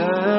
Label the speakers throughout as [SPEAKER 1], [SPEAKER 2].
[SPEAKER 1] لا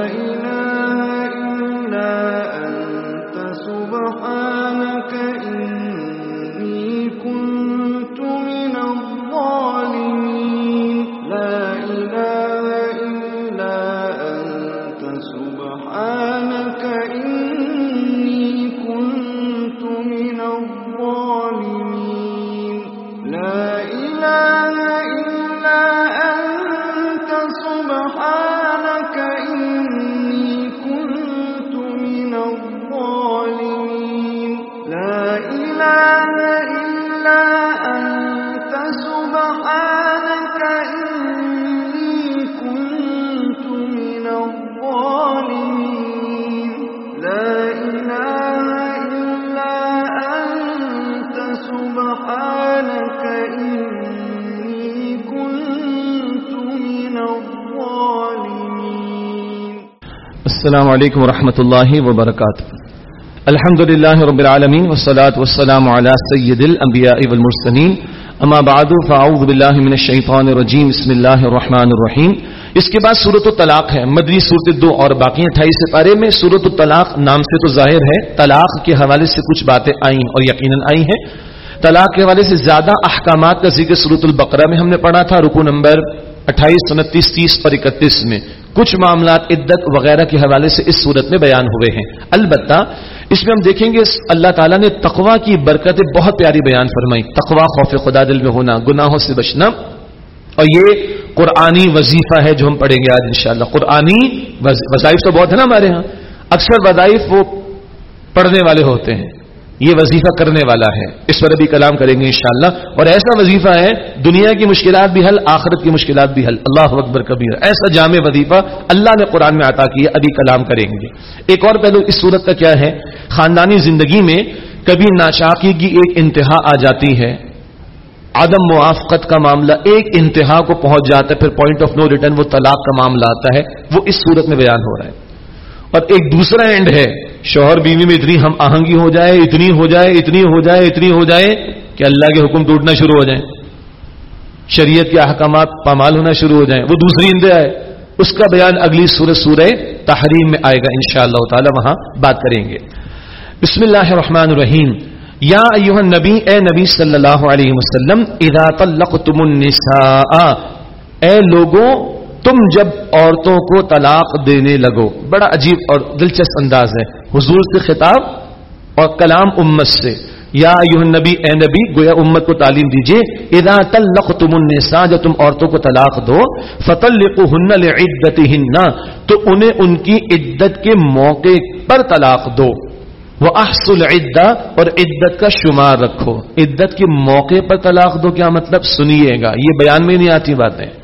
[SPEAKER 2] السلام علیکم ورحمۃ اللہ وبرکاتہ۔ الحمد للہ رب العالمین والصلاة والسلام على سید الانبیاء والمرسلین۔ اما بعد، فاعوذ باللہ من الشیطان الرجیم، بسم اللہ الرحمن الرحیم۔ اس کے بعد صورت الطلاق ہے۔ مدری صورت دو اور باقی اٹھائیس سپارے میں صورت الطلاق نام سے تو ظاہر ہے۔ طلاق کے حوالے سے کچھ باتیں آئیں اور یقیناً آئی ہیں۔ طلاق کے حوالے سے زیادہ احکامات کا ذکر صورت البقرہ میں ہم نے پڑھا تھا۔ رکو نمبر اٹھائیس انتیس تیس پر اکتیس میں کچھ معاملات عدت وغیرہ کے حوالے سے اس صورت میں بیان ہوئے ہیں۔ البتہ اس میں ہم دیکھیں گے اللہ تعالیٰ نے تقوا کی برکتیں بہت پیاری بیان فرمائی تقوا خوف خدا، دل میں ہونا، گناہوں سے بچنا۔ اور یہ قرآنی وظیفہ ہے جو ہم پڑھیں گے آج انشاءاللہ۔ قرآنی وظائف تو بہت ہے نا ہمارے ہاں۔ اکثر وظائف وہ پڑھنے والے ہوتے ہیں۔ یہ وظیفہ کرنے والا ہے۔ اس پر ابھی کلام کریں گے انشاءاللہ۔ اور ایسا وظیفہ ہے، دنیا کی مشکلات بھی حل، آخرت کی مشکلات بھی حل۔ اللہ اکبر کبیر۔ ایسا جامع وظیفہ اللہ نے قرآن میں عطا کیا، ابھی کلام کریں گے۔ ایک اور پہلو اس صورت کا کیا ہے؟ خاندانی زندگی میں کبھی ناچاکی کی ایک انتہا آ جاتی ہے۔ عدم موافقت کا معاملہ ایک انتہا کو پہنچ جاتا ہے، پھر پوائنٹ آف نو ریٹرن وہ طلاق کا معاملہ آتا ہے۔ وہ اس صورت میں بیان ہو رہا ہے۔ اور ایک دوسرا اینڈ ہے۔ شوہر بیوی میں اتنی ہم آہنگی ہو جائے، اتنی ہو جائے، اتنی ہو جائے، اتنی ہو جائے کہ اللہ کے حکم ٹوٹنا شروع ہو جائیں۔ شریعت کے احکامات پامال ہونا شروع ہو جائیں۔ وہ دوسری انتہا ہے۔ اس کا بیان اگلی سورہ سورہ تحریم میں آئے گا ان شاء اللہ تعالی، وہاں بات کریں گے۔ بسم اللہ الرحمن الرحیم۔ یا ایوہ النبی، اے نبی صلی اللہ علیہ وسلم، اذا طلقتم النساء۔ اے لوگوں تم جب عورتوں کو طلاق دینے لگو، بڑا عجیب اور دلچسپ انداز ہے۔ حضور سے خطاب اور کلام امت سے۔ یا ایوہ النبی، اے نبی، گویا امت کو تعلیم دیجیے۔ اذا طلقتم النساء، جب تم عورتوں کو طلاق دو فطلقوهن لعدتهن تو انہیں ان کی عدت کے موقع پر طلاق دو۔ وہ احسل عدہ اور عدت کا شمار رکھو۔ عدت کے موقع پر طلاق دو، کیا مطلب؟ سنیے گا۔ یہ بیان میں نہیں آتی باتیں۔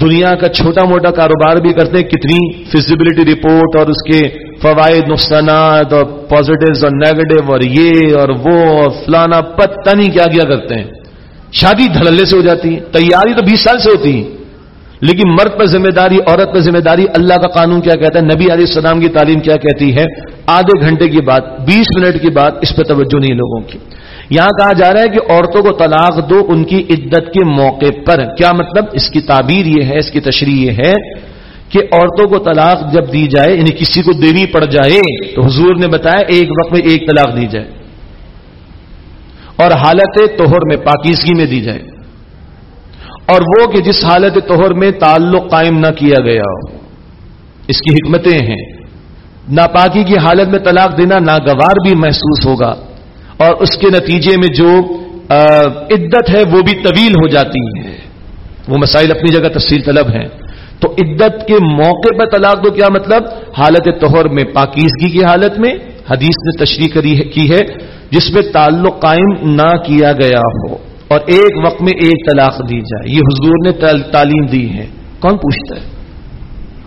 [SPEAKER 2] دنیا کا چھوٹا موٹا کاروبار بھی کرتے ہیں، کتنی فیزیبلٹی رپورٹ اور اس کے فوائد، نقصانات اور پازیٹیو اور نیگیٹو اور یہ اور وہ اور فلانا پتہ نہیں کیا کیا کرتے ہیں۔ شادی دھڑلے سے ہو جاتی ہے، تیاری تو بیس سال سے ہوتی ہے۔ لیکن مرد پر ذمہ داری عورت پر ذمہ داری اللہ کا قانون کیا کہتا ہے، نبی علیہ السلام کی تعلیم کیا کہتی ہے؟ آدھے گھنٹے کی بات، بیس منٹ کی بات، اس پہ توجہ نہیں لوگوں کی۔ یہاں کہا جا رہا ہے کہ عورتوں کو طلاق دو ان کی عدت کے موقع پر۔ کیا مطلب؟ اس کی تعبیر یہ ہے، اس کی تشریح یہ ہے کہ عورتوں کو طلاق جب دی جائے یعنی کسی کو دینی پڑ جائے، تو حضور نے بتایا ایک وقت میں ایک طلاق دی جائے۔ اور حالت توہر میں، پاکیزگی میں دی جائے۔ اور وہ کہ جس حالت توہر میں تعلق قائم نہ کیا گیا ہو، اس کی حکمتیں ہیں۔ ناپاکی کی حالت میں طلاق دینا ناگوار بھی محسوس ہوگا۔ اور اس کے نتیجے میں جو عدت ہے وہ بھی طویل ہو جاتی ہے۔ وہ مسائل اپنی جگہ تفصیل طلب ہیں۔ تو عدت کے موقع پر طلاق دو کیا مطلب؟ حالت توہر میں، پاکیزگی کی حالت میں۔ حدیث نے تشریح کی ہے، جس میں تعلق قائم نہ کیا گیا ہو۔ اور ایک وقت میں ایک طلاق دی جائے۔ یہ حضور نے تعلیم دی ہے۔ کون پوچھتا ہے؟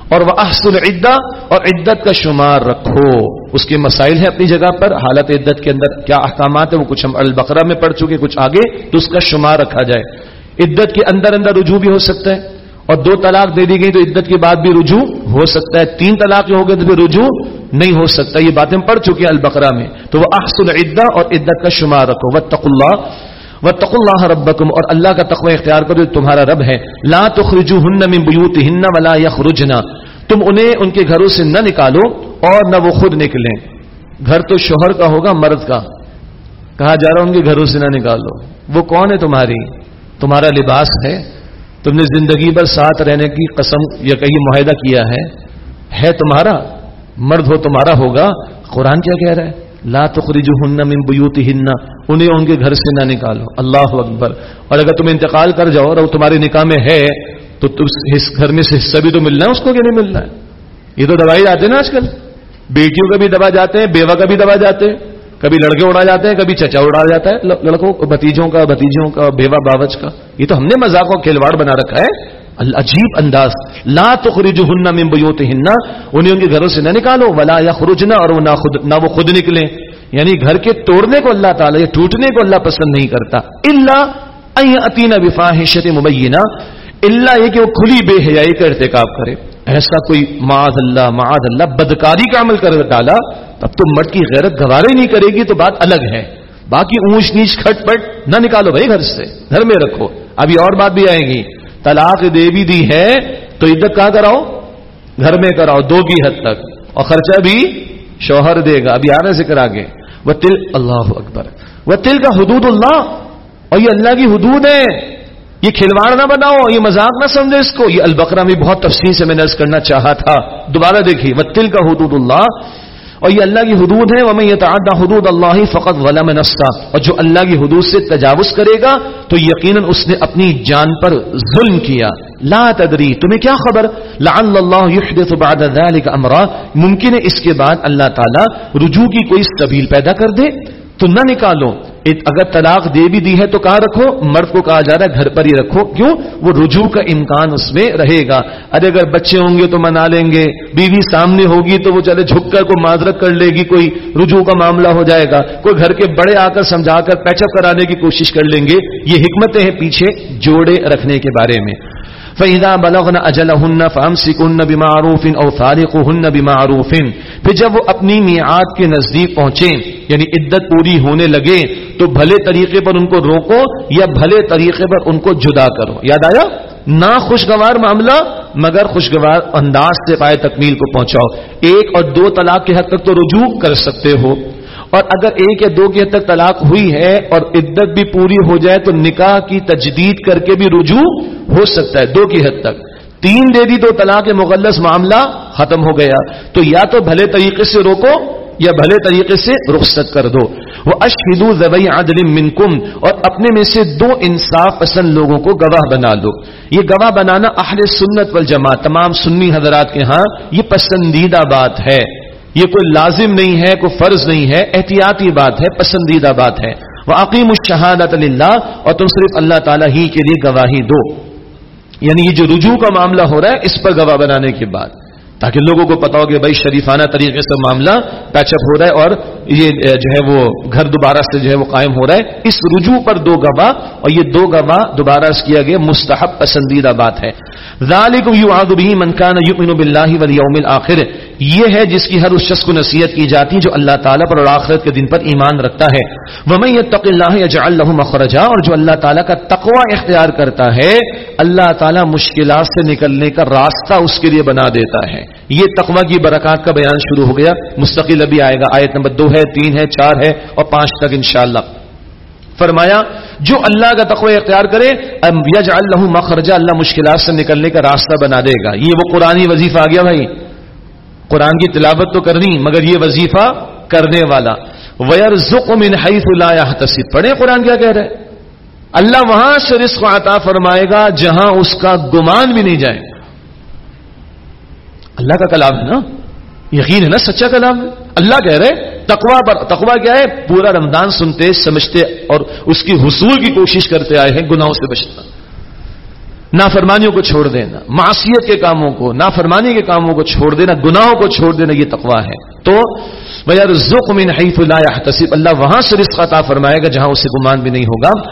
[SPEAKER 2] اور وہ احسن عدہ اور عدت کا شمار رکھو۔ اس کے مسائل ہیں اپنی جگہ پر۔ حالت عدت کے اندر کیا احکامات ہیں؟ وہ کچھ ہم البقرہ میں پڑھ چکے، کچھ آگے، تو اس کا شمار رکھا جائے۔ عدت کے اندر اندر رجوع بھی ہو سکتا ہے۔ اور دو طلاق دے دی گئی تو عدت کے بعد بھی رجوع ہو سکتا ہے۔ تین طلاق ہو گئے تو پھر رجوع نہیں ہو سکتا۔ یہ باتیں پڑھ چکی ہیں البقرہ میں۔ تو وہ احسن عدہ اور عدت کا شمار رکھو۔ وہ اللہ وہ تق اللہ ربکم اور اللہ کا تقوی اختیار کرو جو تمہارا رب ہے۔ لا تخرجوهن من بيوتهن ولا يخرجن۔ تم انہیں ان کے گھروں سے نہ نکالو اور نہ وہ خود نکلیں۔ گھر تو شوہر کا ہوگا، مرد کا۔ کہا جا رہا ان کے گھروں سے نہ نکالو۔ وہ کون ہے تمہاری؟ تمہارا لباس ہے۔ تم نے زندگی بھر ساتھ رہنے کی قسم یا کہیں معاہدہ کیا ہے؟ ہے تمہارا؟ مرد ہو تمہارا ہوگا۔ قرآن کیا کہہ رہا ہے؟ لا تخرجوهن من بيوتهن انہیں ان کے گھر سے نہ نکالو۔ اللہ اکبر۔ اور اگر تم انتقال کر جاؤ اور تمہارے نکاح میں ہے، تو گھر میں سے حصہ بھی تو ملنا ہے، اس کو کہ نہیں ملنا ہے؟ یہ تو دوائی جاتے نا آج کل۔ بیٹیوں کا بھی دبا جاتے ہیں، بیوہ کا بھی دبا جاتے ہیں۔ کبھی لڑکے اڑا جاتے ہیں، کبھی چچا اڑا جاتا ہے۔ لڑکوں بتیجوں کا بتیجوں کا، بیوہ باوچ کا۔ یہ تو ہم نے مزاق و کھلواڑ بنا رکھا ہے۔ عجیب انداز. لا تخرج ہننا من بیوت ہننا انہیں ان کے گھروں سے نہ نکالو. ولا یا خروجنا اور نہ خود نہ وہ خود نکلیں. یعنی گھر کے توڑنے کو اللہ تعالیٰ یا ٹوٹنے کو اللہ پسند نہیں کرتا. اللہ عطین بفاحشت مبینہ. اللہ یہ کہ وہ کھلی بے حیائی کا ارتکاب کرے. ایسا کوئی معاذ اللہ معاذ اللہ بدکاری کا عمل کر ڈالا، تب تو مرد کی غیرت گوارے نہیں کرے گی، تو بات الگ ہے. باقی اونچ نیچ کھٹ پٹ نہ نکالو بھائی گھر سے، گھر میں رکھو. ابھی اور بات بھی آئے گی. طلاق دے بھی دی ہے تو عزت کہاں کراؤ؟ گھر میں کراؤ، دو کی حد تک۔ اور خرچہ بھی شوہر دے گا۔ ابھی آنے سے کرا گے۔ وہ تل اللہ اکبر۔ وہ تل کا حدود اللہ۔ اور یہ اللہ کی حدود ہے یہ کھلواڑ نہ بناؤ، یہ مذاق نہ سمجھے اس کو۔ یہ البقرہ میں بہت تفصیل سے میں نرس کرنا چاہا تھا۔ دوبارہ دیکھیے۔ وہ تل کا حدود اللہ۔ اور یہ اللہ کی حدود ہے وہ میں حدود اللہ فقط ولم نستا اور جو اللہ کی حدود سے تجاوز کرے گا، تو یقیناً اس نے اپنی جان پر ظلم کیا۔ لا تدری، تمہیں کیا خبر؟ لعل اللہ يحدث بعد ذلك امرا ممکن ہے اس کے بعد اللہ تعالی رجوع کی کوئی سبیل پیدا کر دے۔ تو نہ نکالو۔ اگر طلاق دے بھی دی ہے تو کہاں رکھو؟ مرد کو کہا جا رہا ہے گھر پر ہی رکھو۔ کیوں؟ وہ رجوع کا امکان اس میں رہے گا۔ ارے اگر بچے ہوں گے تو منا لیں گے۔ بیوی سامنے ہوگی تو وہ چلے جھک کر کوئی معذرت کر لے گی۔ کوئی رجوع کا معاملہ ہو جائے گا۔ کوئی گھر کے بڑے آ کر سمجھا کر پیچ اپ کرانے کی کوشش کر لیں گے۔ یہ حکمتیں ہیں پیچھے جوڑے رکھنے کے بارے میں۔ فَإِذَا بَلَغْنَ أَجَلَهُنَّ فَأَمْسِكُنَّ بِمَعْرُوفٍ أَوْ فَارِقُهُنَّ بِمَعْرُوفٍ پھر جب وہ اپنی میعاد کے نزدیک پہنچیں یعنی عدت پوری ہونے لگے، تو بھلے طریقے پر ان کو روکو یا بھلے طریقے پر ان کو جدا کرو۔ یاد آیا؟ نہ خوشگوار معاملہ، مگر خوشگوار انداز سے پائے تکمیل کو پہنچاؤ۔ ایک اور دو طلاق کے حد تک تو رجوع کر سکتے ہو۔ اور اگر ایک یا دو کی حد تک طلاق ہوئی ہے اور عدت بھی پوری ہو جائے تو نکاح کی تجدید کر کے بھی رجوع ہو سکتا ہے، دو کی حد تک۔ تین دے دی تو طلاق مغلس معاملہ ختم ہو گیا۔ تو یا تو بھلے طریقے سے روکو یا بھلے طریقے سے رخصت کر دو۔ وہ اشہدو زبئی عدل منکم اور اپنے میں سے دو انصاف پسند لوگوں کو گواہ بنا دو۔ یہ گواہ بنانا اہل سنت والجماعت، تمام سنی حضرات کے ہاں یہ پسندیدہ بات ہے۔ یہ کوئی لازم نہیں ہے، کوئی فرض نہیں ہے، احتیاطی بات ہے، پسندیدہ بات ہے۔ وہ عقیم الشہادت اللہ اور تم صرف اللہ تعالیٰ ہی کے لیے گواہی دو۔ یعنی یہ جو رجوع کا معاملہ ہو رہا ہے، اس پر گواہ بنانے کے بعد۔ تاکہ لوگوں کو پتا ہو کہ بھائی شریفانہ طریقے سے معاملہ پیچ اپ ہو رہا ہے اور یہ جو ہے وہ گھر دوبارہ سے جو ہے وہ قائم ہو رہا ہے۔ اس رجوع پر دو گواہ اور یہ دو گواہ دوبارہ کیا گیا، مستحب پسندیدہ بات ہے۔ آخر یہ ہے جس کی ہر اس شخص کو نصیحت کی جاتی جو اللہ تعالیٰ پر اور آخرت کے دن پر ایمان رکھتا ہے۔ وہ میں یہ اللہ مخرجا۔ اور جو اللہ تعالیٰ کا تقوا اختیار کرتا ہے، اللہ تعالیٰ مشکلات سے نکلنے کا راستہ اس کے لیے بنا دیتا ہے۔ یہ تقوا کی برکات کا بیان شروع ہو گیا۔ مستقل ابھی آئے گا، آیت نمبر دو ہے۔ تین ہے، چار ہے اور پانچ تک انشاءاللہ۔ فرمایا، جو اللہ کا تقوی اختیار کرے یج اللہ مخرجہ اللہ مشکلات سے نکلنے کا راستہ بنا دے گا۔ یہ وہ قرآن وظیفہ آ گیا بھائی۔ قرآن کی تلاوت تو کرنی، مگر یہ وظیفہ کرنے والا۔ ویر من حیث لا يحتسب۔ پڑھے قرآن کیا کہہ رہے اللہ وہاں سے رزق عطا فرمائے گا، جہاں اس کا گمان بھی نہیں جائے اللہ کا کلام ہے نا؟ یقین ہے نا سچا کلام؟ اللہ کہہ رہے تقوا پر تقوا کیا ہے؟ پورا رمضان سنتے، سمجھتے اور اس کی حصول کی کوشش کرتے آئے ہیں، گناہوں سے بچنا۔ نافرمانیوں کو چھوڑ دینا معاشیت کے کاموں کو، نافرمانی کے کاموں کو چھوڑ دینا، گناہوں کو چھوڑ دینا، یہ تقوا ہے۔ تو بھیا رزق من حیث لا يحتسب۔ اللہ وہاں سے رزق عطا فرمائے گا جہاں اسے گمان بھی نہیں ہوگا۔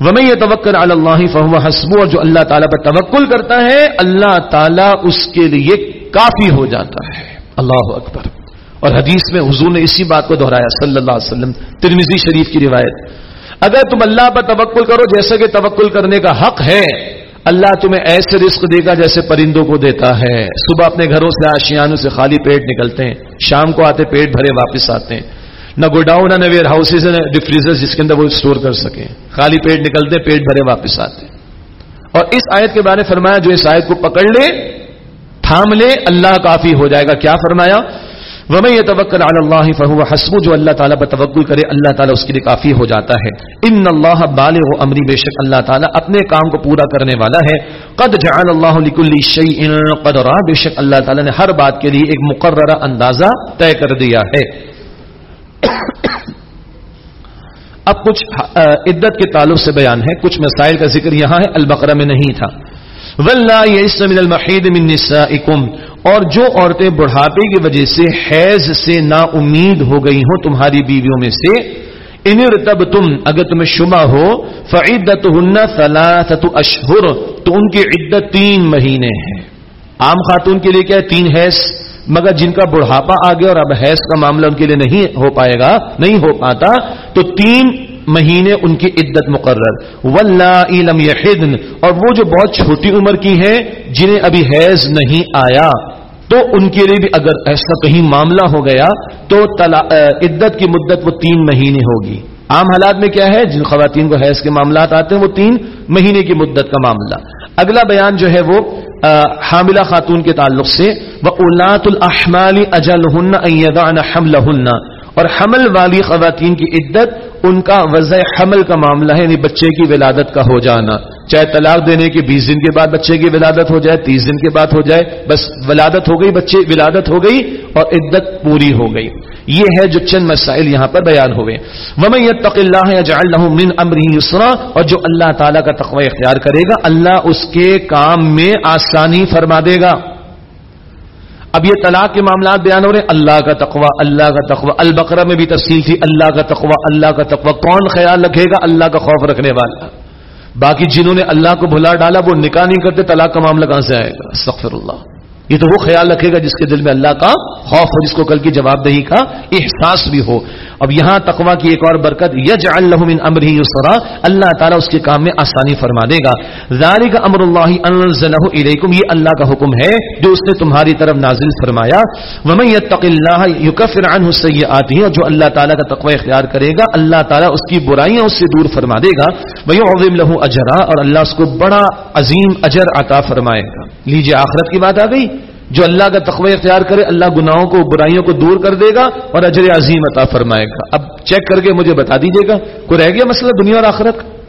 [SPEAKER 2] ومن يتوکل علی اللہ فهو حسبه۔ اور جو اللہ تعالی پر توکل کرتا ہے، اللہ تعالی اس کے لیے کافی ہو جاتا ہے۔ اللہ اکبر۔ اور حدیث میں حضور نے اسی بات کو دہرایا، صلی اللہ علیہ وسلم ترمیزی شریف کی روایت۔ اگر تم اللہ پر توکل کرو، جیسا کہ توکل کرنے کا حق ہے، اللہ تمہیں ایسے رزق دے گا جیسے پرندوں کو دیتا ہے۔ صبح اپنے گھروں سے، آشیانوں سے خالی پیٹ نکلتے ہیں، شام کو آتے پیٹ بھرے واپس آتے ہیں۔ نہ گوڈاؤن، نہ ویئر ہاؤسز، نہ ڈیفریزر جس کے اندر وہ اسٹور کر سکیں۔ خالی پیٹ نکلتے، پیٹ بھرے واپس آتے اور اس آیت کے بارے فرمایا، جو اس آیت کو پکڑ لے تھام لے اللہ کافی ہو جائے گا۔ کیا فرمایا؟ ومن يتوکل علی اللہ فهو حسبه، جو اللہ تعالی پر توکل کرے، اللہ تعالی اس کے لیے کافی ہو جاتا ہے۔ ان اللہ بالغ امری بے شک اللہ تعالی اپنے کام کو پورا کرنے والا ہے۔ قد جعل اللہ لكل شیء قدرا، بے شک اللہ تعالی نے ہر بات کے لیے ایک مقررہ اندازہ طے کر دیا ہے۔ اب کچھ عدت کے تعلق سے بیان ہے۔ کچھ مسائل کا ذکر یہاں ہے، البقرہ میں نہیں تھا۔ ولہ من المحید من نسائکم اور جو عورتیں بڑھاپے کی وجہ سے حیض سے نا امید ہو گئی ہوں تمہاری بیویوں میں سے انر تب تم اگر تمہیں شبہ ہو فعدت ہن ثلاثت اشہر تو ان کی عدت تین مہینے ہیں۔ عام خاتون کے لیے کیا ہے؟ تین حیض، مگر جن کا بڑھاپا آ گیا اور اب حیض کا معاملہ ان کے لیے نہیں ہو پائے گا، نہیں ہو پاتا، تو تین مہینے ان کی عدت مقرر۔ علم یحدن اور وہ جو بہت چھوٹی عمر کی ہیں، جنہیں ابھی حیض نہیں آیا۔ تو ان کے لیے بھی اگر ایسا کہیں معاملہ ہو گیا، تو عدت کی مدت وہ تین مہینے ہوگی۔ عام حالات میں کیا ہے، جن خواتین کو حیض کے معاملات آتے ہیں، وہ تین مہینے کی مدت کا معاملہ۔ اگلا بیان جو ہے وہ حاملہ خاتون کے تعلق سے۔ وہ اولاد الحمال اجل اور حمل والی خواتین کی عدت ان کا وضع حمل کا معاملہ ہے یعنی بچے کی ولادت کا ہو جانا۔ چاہے طلاق دینے کے بیس دن کے بعد بچے کی ولادت ہو جائے، تیس دن کے بعد ہو جائے، بس ولادت ہو گئی، بچے ولادت ہو گئی اور عدت پوری ہو گئی۔ یہ ہے جو چند مسائل یہاں پر بیان ہوئے۔ ومن یتق اللہ یجعل له من امره یسرا اور جو اللہ تعالی کا تقوی اختیار کرے گا، اللہ اس کے کام میں آسانی فرما دے گا۔ اب یہ طلاق کے معاملات بیان ہو رہے ہیں۔ اللہ کا تقوی، اللہ کا تقوی۔ البقرہ میں بھی تفصیل تھی، اللہ کا تقوی، اللہ کا تقوی۔ کون خیال رکھے گا اللہ کا خوف رکھنے والا؟ باقی جنہوں نے اللہ کو بھلا ڈالا، وہ نکاح نہیں کرتے، طلاق کا معاملہ کہاں سے آئے گا؟ سخر اللہ۔ یہ تو وہ خیال رکھے گا جس کے دل میں اللہ کا خوف ہو، جس کو کل کی جواب دہی کا احساس بھی ہو۔ اب یہاں تقوا کی ایک اور برکت یج اللہ امر ہی اللہ تعالیٰ اس کے کام میں آسانی فرما دے گا۔ ذالک امر اللہ علیکم یہ اللہ کا حکم ہے جو اس نے تمہاری طرف نازل فرمایا۔ ومن یتق اللہ یکفر عنہ السیئات جو اللہ تعالیٰ کا تقوی اختیار کرے گا، اللہ تعالیٰ اس کی برائیاں اس سے دور فرما دے گا۔ ویعظم له اجرا، اور اللہ اس کو بڑا عظیم اجر عطا فرمائے گا۔ لیجیے آخرت کی بات آ گئی۔ جو اللہ کا تقوی اختیار کرے، اللہ گناہوں کو، برائیوں کو دور کر دے گا اور اجر عظیم عطا فرمائے گا۔ اب چیک کر کے مجھے بتا دیجیے گا۔ کوئی رہ گیا مسئلہ دنیا اور آخرت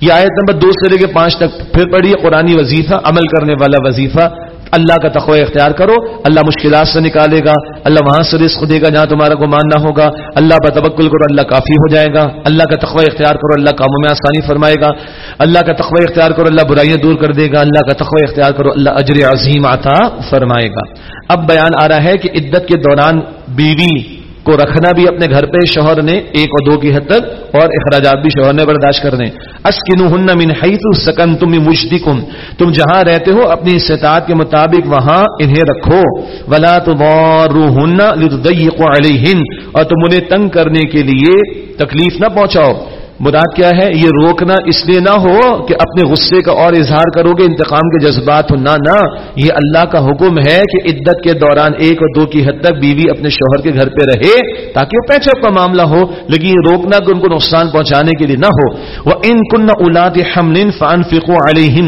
[SPEAKER 2] یہ آیت نمبر دو سے لے کے پانچ تک پھر پڑھیے قرآن وظیفہ، عمل کرنے والا وظیفہ۔ اللہ کا تقوی اختیار کرو، اللہ مشکلات سے نکالے گا، اللہ وہاں سے رزق دے گا جہاں تمہارا گمان نہ ہوگا۔ اللہ بتبکل کرو، اللہ کافی ہو جائے گا۔ اللہ کا تقوی اختیار کرو، اللہ کاموں میں آسانی فرمائے گا۔ اللہ کا تقوی اختیار کرو، اللہ برائیاں دور کر دے گا۔ اللہ کا تقوی اختیار کرو، اللہ اجر عظیم آتا فرمائے گا۔ اب بیان آ رہا ہے کہ عدت کے دوران بیوی کو رکھنا بھی اپنے گھر پہ شوہر نے، ایک اور دو کی حد تک، اور اخراجات بھی شوہر نے برداشت کرنے۔ اسکن من حیث سکن تم مشدکم تم جہاں رہتے ہو اپنی استطاعت کے مطابق وہاں انہیں رکھو۔ ولا تضاروهن لتضيقوا عليهن اور تم انہیں تنگ کرنے کے لیے تکلیف نہ پہنچاؤ۔ مراد کیا ہے؟ یہ روکنا اس لیے نہ ہو کہ اپنے غصے کا اور اظہار کرو گے، انتقام کے جذبات ہو۔ نہ نہ، یہ اللہ کا حکم ہے کہ عدت کے دوران ایک اور دو کی حد تک بیوی اپنے شوہر کے گھر پہ رہے تاکہ وہ پیچھے کا معاملہ ہو۔ لیکن یہ روکنا کہ ان کو نقصان پہنچانے کے لیے نہ ہو۔ وہ ان کن اولاد حمل فان فکو علیہ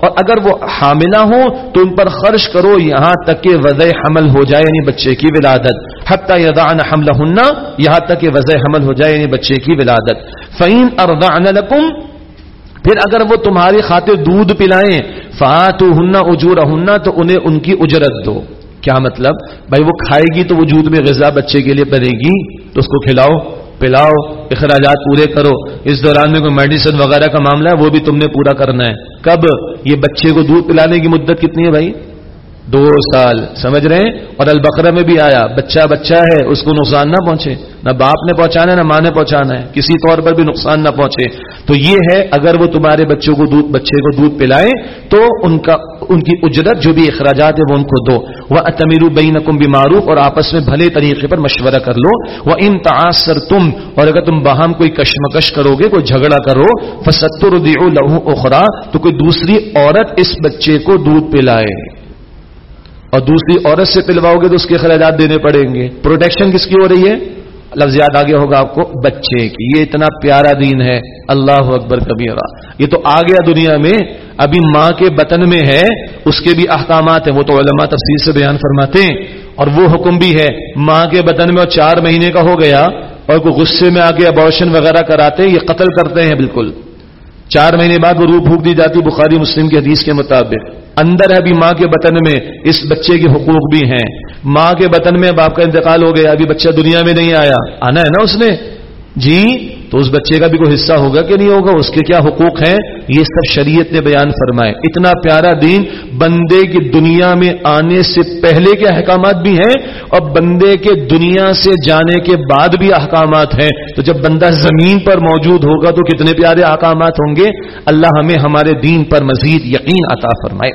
[SPEAKER 2] اور اگر وہ حاملہ ہوں تو ان پر خرچ کرو، یہاں تک کہ وضع حمل ہو جائے یعنی بچے کی ولادت۔ حتیٰ یدعن حملہ یہاں تک کہ وضع حمل ہو جائے یعنی بچے کی ولادت۔ فعین ارضعن لکم پھر اگر وہ تمہاری خاطر دودھ پلائیں فاتو ہننا اجور تو انہیں ان کی اجرت دو۔ کیا مطلب؟ بھائی وہ کھائے گی تو وجود میں غذا بچے کے لیے بنے گی، تو اس کو کھلاؤ۔ پلاؤ، اخراجات پورے کرو۔ اس دوران میں کوئی میڈیسن وغیرہ کا معاملہ ہے؟ وہ بھی تم نے پورا کرنا ہے۔ کب؟ یہ بچے کو دودھ پلانے کی مدت کتنی ہے بھائی؟ دو سال، سمجھ رہے ہیں؟ اور البقرہ میں بھی آیا، بچہ بچہ ہے، اس کو نقصان نہ پہنچے۔ نہ باپ نے پہنچانا ہے نہ ماں نے پہنچانا ہے۔ کسی طور پر بھی نقصان نہ پہنچے۔ تو یہ ہے، اگر وہ تمہارے بچوں کو دودھ، بچے کو دودھ پلائیں، تو ان کا، ان کی اجرت، جو بھی اخراجات ہے وہ ان کو دو۔ وہ اتمیر بین کم معروف اور آپس میں بھلے طریقے پر مشورہ کر لو۔ وہ ان تاثر تم اور اگر تم باہم کوئی کشمکش کرو گے، کوئی جھگڑا کرو فستر لہو اخرا تو کوئی دوسری عورت اس بچے کو دودھ پلائے۔ اور دوسری عورت سے پلواؤ گے تو اس کے اخراجات دینے پڑیں گے۔ پروٹیکشن کس کی ہو رہی ہے؟ لفظ یاد آگے ہوگا آپ کو، بچے کی۔ یہ اتنا پیارا دین ہے۔ اللہ اکبر کبھی یہ تو آ گیا دنیا میں۔ ابھی ماں کے بطن میں ہے۔ اس کے بھی احکامات ہیں۔ وہ تو علماء تفصیل سے بیان فرماتے ہیں۔ اور وہ حکم بھی ہے۔ ماں کے بطن میں اور چار مہینے کا ہو گیا اور کوئی غصے میں آگے ابارشن وغیرہ کراتے ہیں، یہ قتل کرتے ہیں بالکل۔ چار مہینے بعد وہ روح پھونک دی جاتی، بخاری مسلم کے حدیث کے مطابق۔ اندر ہے ابھی ماں کے بطن میں، اس بچے کے حقوق بھی ہیں۔ ماں کے بطن میں باپ کا انتقال ہو گیا، ابھی بچہ دنیا میں نہیں آیا۔ آنا ہے نا اس نے؟ جی؟ تو اس بچے کا بھی کوئی حصہ ہوگا کہ نہیں ہوگا؟ اس کے کیا حقوق ہیں؟ یہ سب شریعت نے بیان فرمائے۔ اتنا پیارا دین بندے کی دنیا میں آنے سے پہلے کے احکامات بھی ہیں اور بندے کے دنیا سے جانے کے بعد بھی احکامات ہیں۔ تو جب بندہ زمین پر موجود ہوگا تو کتنے پیارے احکامات ہوں گے؟ اللہ ہمیں ہمارے دین پر مزید یقین عطا فرمائے۔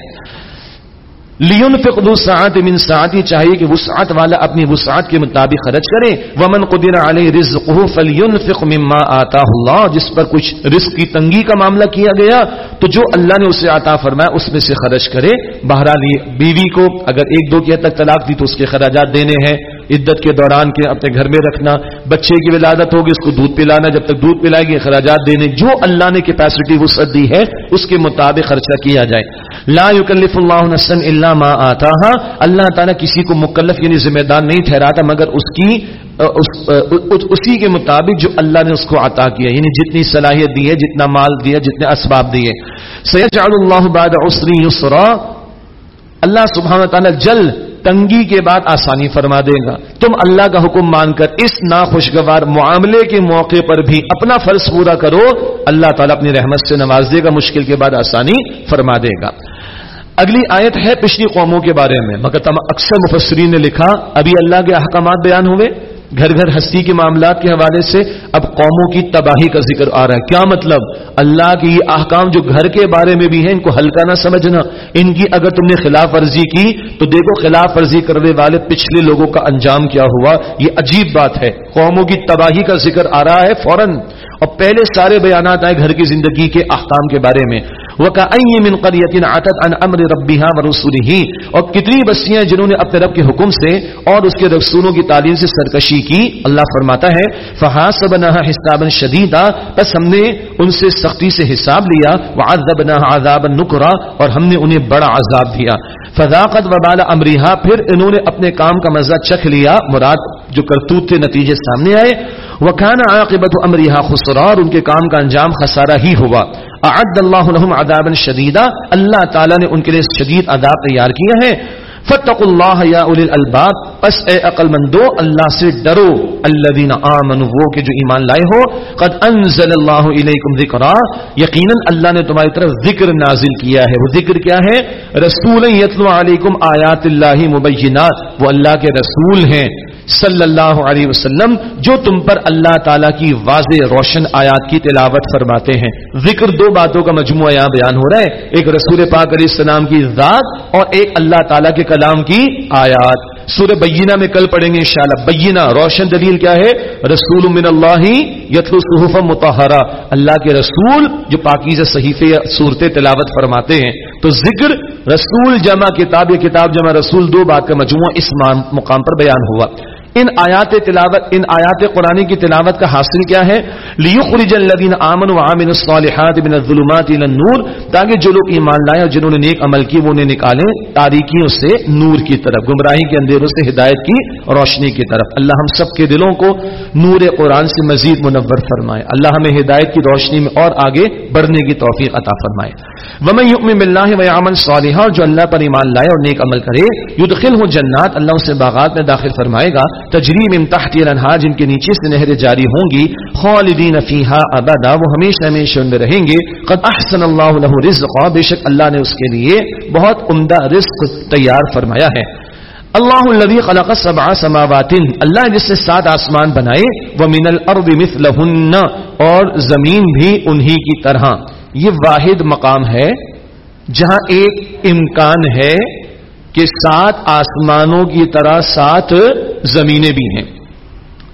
[SPEAKER 2] لیون فقدو سعت من سعتی چاہیے کہ وسعت والا اپنی وسعت کے مطابق خرچ کرے۔ ومن قدر علیہ رزقه فلينفق مما آتاه اللہ جس پر کچھ رزق کی تنگی کا معاملہ کیا گیا، تو جو اللہ نے اسے عطا فرمایا، اس میں سے خرچ کرے۔ بہرحال بیوی کو اگر ایک دو کی حد تک طلاق دی تو اس کے خراجات دینے ہیں۔ عدت کے دوران کے اپنے گھر میں رکھنا، بچے کی ولادت ہوگی، اس کو دودھ پلانا، جب تک دودھ پلائے گی اخراجات دینے، جو اللہ نے کیپیسٹی وسعت دی ہے، اس کے مطابق خرچہ کیا جائے۔ لا یکلف اللہ نسن الا ما آتاها اللہ تعالیٰ کسی کو مکلف یعنی ذمہ دار نہیں ٹھہراتا، مگر اس کی اس اسی کے مطابق جو اللہ نے اس کو عطا کیا یعنی جتنی صلاحیت دی ہے، جتنا مال دیا جتنے اسباب دیے۔ سیجعل اللہ بعد عسری یسرا۔ اللہ سبحانہ تعالیٰ جل تنگی کے بعد آسانی فرما دے گا۔ تم اللہ کا حکم مان کر اس ناخوشگوار معاملے کے موقع پر بھی اپنا فرض پورا کرو، اللہ تعالیٰ اپنی رحمت سے نواز دے گا، مشکل کے بعد آسانی فرما دے گا۔ اگلی آیت ہے پچھلی قوموں کے بارے میں، مگر اکثر مفسرین نے لکھا، ابھی اللہ کے احکامات بیان ہوئے۔ گھر گھر ہستی کے معاملات کے حوالے سے اب قوموں کی تباہی کا ذکر آ رہا ہے۔ کیا مطلب؟ اللہ کی یہ احکام جو گھر کے بارے میں بھی ہیں، ان کو ہلکا نہ سمجھنا۔ ان کی اگر تم نے خلاف ورزی کی، تو دیکھو خلاف ورزی کرنے والے پچھلے لوگوں کا انجام کیا ہوا۔ یہ عجیب بات ہے۔ قوموں کی تباہی کا ذکر آ رہا ہے فوراً۔ اور پہلے سارے بیانات آئے گھر کی زندگی کے احکام کے بارے میں۔ وہ کا من قریت عطت ان امر ربیہ اور کتنی بستیاں جنہوں نے اپنے رب کے حکم سے اور اس کے رسولوں کی تعلیم سے سرکشی کی؟ اللہ فرماتا ہے، فحاسبناها حسابا شدیدا بس ہم نے ان سے سختی سے حساب لیا، وعذبناها عذابا نکرا اور ہم نے انہیں بڑا عذاب دیا۔ فذاقت وبال امرها پھر انہوں نے اپنے کام کا مزہ چکھ لیا۔ مراد جو کرتوت تھے نتیجے سامنے آئے۔ وہ کھانا عاقبت امریہ خسرا اور ان کے کام کا انجام خسارہ ہی ہوا۔ اعد اللہ لهم عذابا شدیدا۔ اللہ تعالی نے ان کے لیے شدید عذاب تیار کیا ہے فتق اللہ یا اولی الالباب۔ پس اے عقل مندو، اللہ سے ڈرو۔ الذین آمنوا، وہ کہ جو ایمان لائے ہو۔ قد انزل اللہ الیکم ذکرا۔ یقینا اللہ نے تمہاری طرف ذکر نازل کیا ہے۔ وہ ذکر کیا ہے؟ رسول یتلو علیکم آیات اللہ مبینات۔ وہ اللہ کے رسول ہیں۔ صلی اللہ علیہ وسلم، جو تم پر اللہ تعالیٰ کی واضح روشن آیات کی تلاوت فرماتے ہیں۔ ذکر دو باتوں کا مجموعہ یہاں بیان ہو رہا ہے۔ ایک رسول پاک علیہ السلام کی ذات اور ایک اللہ تعالیٰ کے کلام کی آیات۔ سورہ بینہ میں کل پڑھیں گے انشاءاللہ۔ بینہ روشن دلیل کیا ہے؟ رسول من اللہ یتلو صحف متحرہ اللہ کے رسول جو پاکیز صحیفے صورت تلاوت فرماتے ہیں۔ تو ذکر، رسول جمع، کتاب یا کتاب جمع، رسول دو بات کا مجموعہ اس مقام پر بیان ہوا۔ ان آیات تلاوت، ان آیات قرآن کی تلاوت کا حاصل کیا ہے؟ لیخرج الذین آمنوا وعملوا الصالحات من الظلمات الى النور، تاکہ جو لوگ ایمان لائے اور جنہوں نے نیک عمل کی، وہ انہیں نکالیں تاریکیوں سے نور کی طرف، گمراہی کے اندھیروں سے ہدایت کی روشنی کی طرف۔ اللہ ہم سب کے دلوں کو نور قرآن سے مزید منور فرمائے۔ اللہ ہمیں ہدایت کی روشنی میں اور آگے بڑھنے کی توفیق عطا فرمائے۔ ومن یؤمن باللہ ویعمل صالحا اور جو اللہ پر ایمان لائے اور نیک عمل کرے یدخلہ جنات اللہ اسے باغات میں داخل فرمائے گا، تجری من تحت الانہار، جن کے نیچے سے نہریں جاری ہوں گی، خالدین فیہا ابدا، وہ ہمیشہ ہمیشہ ان میں رہیں گے۔ قد احسن اللہ له رزقا بے شک اللہ نے اس کے لیے بہت عمدہ رزق تیار فرمایا ہے۔ اللہ الذي خلق سبع سماوات، اللہ جس نے سات آسمان بنائے وہ من الارض مثلهن، اور زمین بھی انہی کی طرح۔ یہ واحد مقام ہے جہاں ایک امکان ہے کہ سات آسمانوں کی طرح سات زمینیں بھی ہیں۔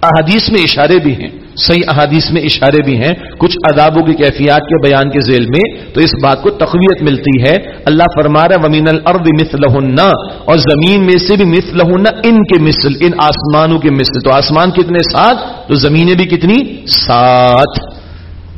[SPEAKER 2] احادیث میں اشارے بھی ہیں، صحیح احادیث میں اشارے بھی ہیں۔ کچھ ادابوں کی کیفیات کے بیان کے ذیل میں تو اس بات کو تقویت ملتی ہے۔ اللہ فرما رہا ومین الارض مثلہن اور زمین میں سے بھی مثلہن ان کے مثل، ان آسمانوں کے مثل۔ تو آسمان کتنے سات؟ تو زمینیں بھی کتنی؟ سات۔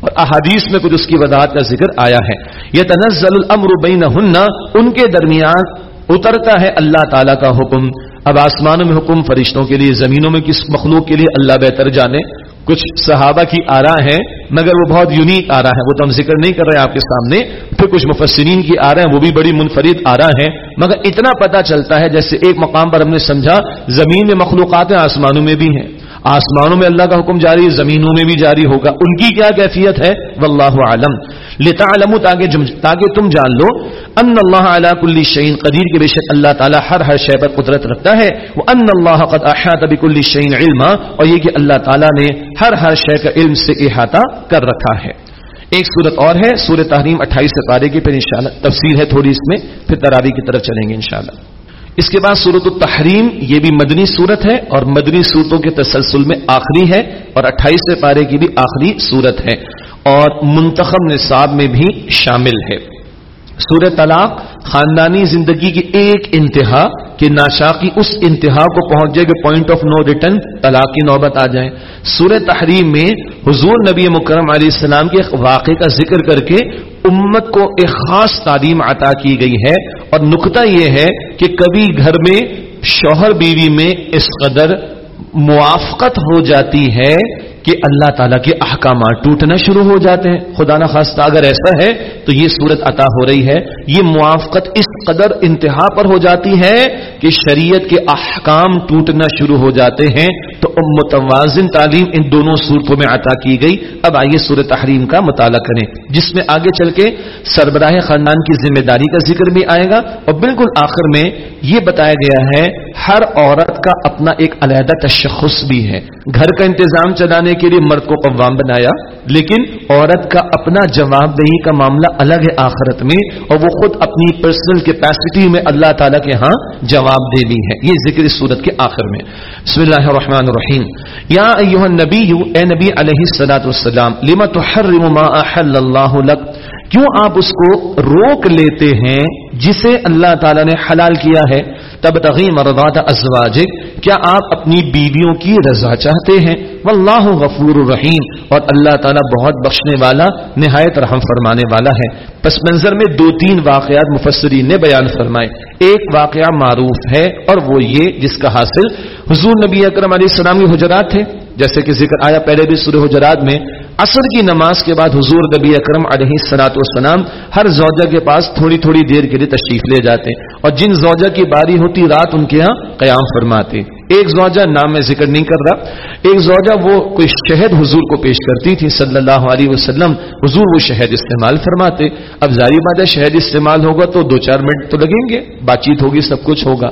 [SPEAKER 2] اور احادیث میں کچھ اس کی وضاحت کا ذکر آیا ہے۔ یہ تنزل الامر بینہن، ان کے درمیان اترتا ہے اللہ تعالی کا حکم۔ اب آسمانوں میں حکم فرشتوں کے لیے، زمینوں میں کس مخلوق کے لیے اللہ بہتر جانے۔ کچھ صحابہ کی آرا ہے مگر وہ بہت یونیک آ رہا ہے وہ تو ہم ذکر نہیں کر رہے آپ کے سامنے، پھر کچھ مفسرین کی آ رہے ہیں، وہ بھی بڑی منفرد آ رہا ہے مگر اتنا پتا چلتا ہے، جیسے ایک مقام پر ہم نے سمجھا، زمین میں مخلوقات ہیں آسمانوں میں بھی ہیں۔ آسمانوں میں اللہ کا حکم جاری، زمینوں میں بھی جاری ہوگا۔ ان کی کیا کیفیت ہے؟ واللہ عالم لتعلموا، تاکہ تاکہ تم جان لو، ان اللہ علی کل شیء قدیر کے بے شک اللہ تعالی ہر ہر شے پر قدرت رکھتا ہے۔ وان اللہ قد احاط بكل شیء علما۔ اور یہ کہ اللہ تعالی نے ہر ہر شے کا علم سے احاطہ کر رکھا ہے۔ ایک صورت اور ہے، سورہ تحریم اٹھائیس ستارے کی، پھر انشاءاللہ تفسیر ہے تھوڑی اس میں، پھر تراوی کی طرف چلیں گے انشاءاللہ۔ اس کے بعد صورت التحریم، یہ بھی مدنی صورت ہے اور مدنی صورتوں کے تسلسل میں آخری ہے اور اٹھائیس پارے کی بھی آخری صورت ہے اور منتخب نصاب میں بھی شامل ہے۔ سورہ طلاق، خاندانی زندگی کی ایک انتہا کہ ناشاکی اس انتہا کو پہنچ جائے کہ پوائنٹ آف نو ریٹرن طلاق کی نوبت آ جائے۔ سورہ تحریم میں حضور نبی مکرم علیہ السلام کے واقعے کا ذکر کر کے امت کو ایک خاص تعلیم عطا کی گئی ہے اور نقطہ یہ ہے کہ کبھی گھر میں شوہر بیوی میں اس قدر موافقت ہو جاتی ہے کہ اللہ تعالیٰ کے احکامات ٹوٹنا شروع ہو جاتے ہیں۔ خدا نخواستہ اگر ایسا ہے تو یہ صورت عطا ہو رہی ہے۔ یہ موافقت اس قدر انتہا پر ہو جاتی ہے کہ شریعت کے احکام ٹوٹنا شروع ہو جاتے ہیں تو متوازن تعلیم ان دونوں صورتوں میں عطا کی گئی۔ اب آئیے سورت تحریم کا مطالعہ کریں، جس میں آگے چل کے سربراہ خاندان کی ذمہ داری کا ذکر بھی آئے گا اور بالکل آخر میں یہ بتایا گیا ہے، ہر عورت کا اپنا ایک علیحدہ تشخص بھی ہے۔ گھر کا انتظام چلانے کے لیے مرد کو قوام بنایا، لیکن عورت کا اپنا جواب دہی کا معاملہ الگ ہے آخرت میں اور وہ خود اپنی پرسنل کیپیسٹی میں اللہ تعالیٰ کے ہاں جواب دے دی ہے۔ یہ ذکر اس صورت کے آخر میں۔ بسم اللہ الرحمن الرحیم۔ یا ایوہ نبی اے نبی علیہ السلاۃ والسلام لما تحرم ما احل اللہ لک؟ کیوں آپ اس کو روک لیتے ہیں؟ جسے اللہ تعالیٰ نے حلال کیا ہے تب تغی مرضات ازواجک، کیا آپ اپنی بیویوں کی رضا چاہتے ہیں؟ واللہ غفور الرحیم۔ اور اللہ تعالیٰ بہت بخشنے والا، نہایت رحم فرمانے والا ہے۔ پس منظر میں دو تین واقعات مفسرین نے بیان فرمائے۔ ایک واقعہ معروف ہے، اور وہ یہ جس کا حاصل حضور نبی اکرم علیہ السلام کی حجرات تھے۔ جیسے کہ ذکر آیا پہلے بھی سورہ حجرات میں عصر کی نماز کے بعد حضور نبی اکرم علیہ السلاۃ والسلام ہر زوجہ کے پاس تھوڑی تھوڑی دیر کے لیے تشریف لے جاتے اور جن زوجہ کی باری ہوتی رات ان کے یہاں قیام فرماتے۔ ایک زوجہ نام میں ذکر نہیں کر رہا، ایک زوجہ وہ کوئی شہد حضور کو پیش کرتی تھی صلی اللہ علیہ وسلم، حضور وہ شہد استعمال فرماتے۔ اب ظاہری بات ہے، شہد استعمال ہوگا تو دو چار منٹ تو لگیں گے، بات چیت ہوگی، سب کچھ ہوگا۔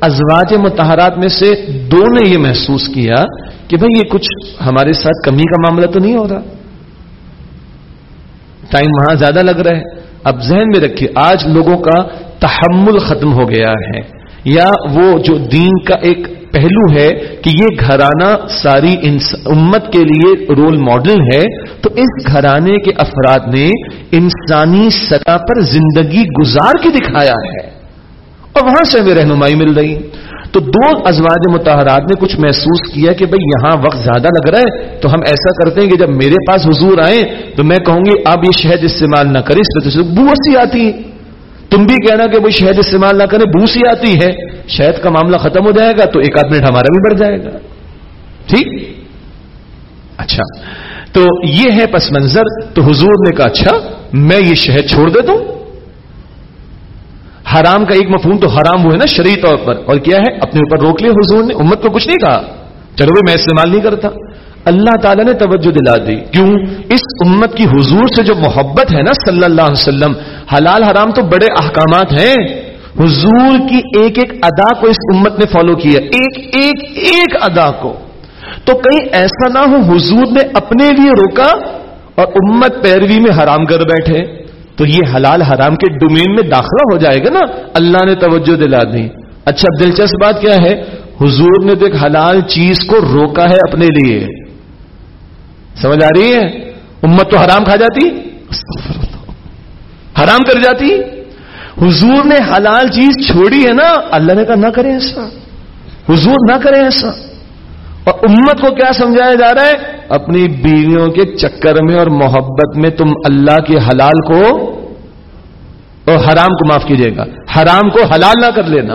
[SPEAKER 2] ازواج متحرات میں سے دو نے یہ محسوس کیا کہ بھئی یہ کچھ ہمارے ساتھ کمی کا معاملہ تو نہیں ہو رہا۔ ٹائم وہاں زیادہ لگ رہا ہے۔ اب ذہن میں رکھیے، آج لوگوں کا تحمل ختم ہو گیا ہے۔ یا وہ جو دین کا ایک پہلو ہے کہ یہ گھرانہ ساری امت کے لیے رول ماڈل ہے، تو اس گھرانے کے افراد نے انسانی سطح پر زندگی گزار کے دکھایا ہے۔ اور وہاں سے ہمیں رہنمائی مل رہی تو دو ازواج متحرات نے کچھ محسوس کیا کہ بھئی یہاں وقت زیادہ لگ رہا ہے، تو ہم ایسا کرتے ہیں کہ جب میرے پاس حضور آئے تو میں کہوں گی آپ یہ شہد استعمال نہ کریں، اس میں تو بو سی آتی تم بھی کہنا کہ وہ شہد استعمال نہ کریں، بو سی آتی ہے۔ شہد کا معاملہ ختم ہو جائے گا، تو ایک آدھ منٹ ہمارا بھی بڑھ جائے گا۔ ٹھیک؟ اچھا۔ تو یہ ہے پس منظر۔ تو حضور نے کہا اچھا میں یہ شہر چھوڑ دیتا ہوں حرام کا ایک مفہوم تو حرام وہ ہے نا شرعی طور پر۔ اور کیا ہے؟ اپنے اوپر روک لیا، حضور نے امت کو کچھ نہیں کہا۔ چلو بھی میں استعمال نہیں کرتا۔ اللہ تعالیٰ نے توجہ دلا دی۔ کیوں؟ اس امت کی حضور سے جو محبت ہے نا، صلی اللہ علیہ وسلم، حلال حرام تو بڑے احکامات ہیں۔ حضور کی ایک ایک ادا کو اس امت نے فالو کیا۔ ایک ایک ایک ادا کو۔ تو کہیں ایسا نہ ہو، حضور نے اپنے لیے روکا اور امت پیروی میں حرام کر بیٹھے۔ تو یہ حلال حرام کے ڈومین میں داخلہ ہو جائے گا نا؟ اللہ نے توجہ دلا دی۔ اچھا دلچسپ بات کیا ہے؟ حضور نے تو ایک حلال چیز کو روکا ہے اپنے لیے۔ سمجھ آ رہی ہے؟ امت تو حرام کھا جاتی؟ حرام کر جاتی؟ حضور نے حلال چیز چھوڑی ہے نا؟ اللہ نے کہا، نہ کریں ایسا۔ حضور نہ کریں ایسا۔ اور امت کو کیا سمجھایا جا رہا ہے؟ اپنی بیویوں کے چکر میں اور محبت میں تم اللہ کے حلال کو اور حرام کو معاف کیجیے گا۔ حرام کو حلال نہ کر لینا۔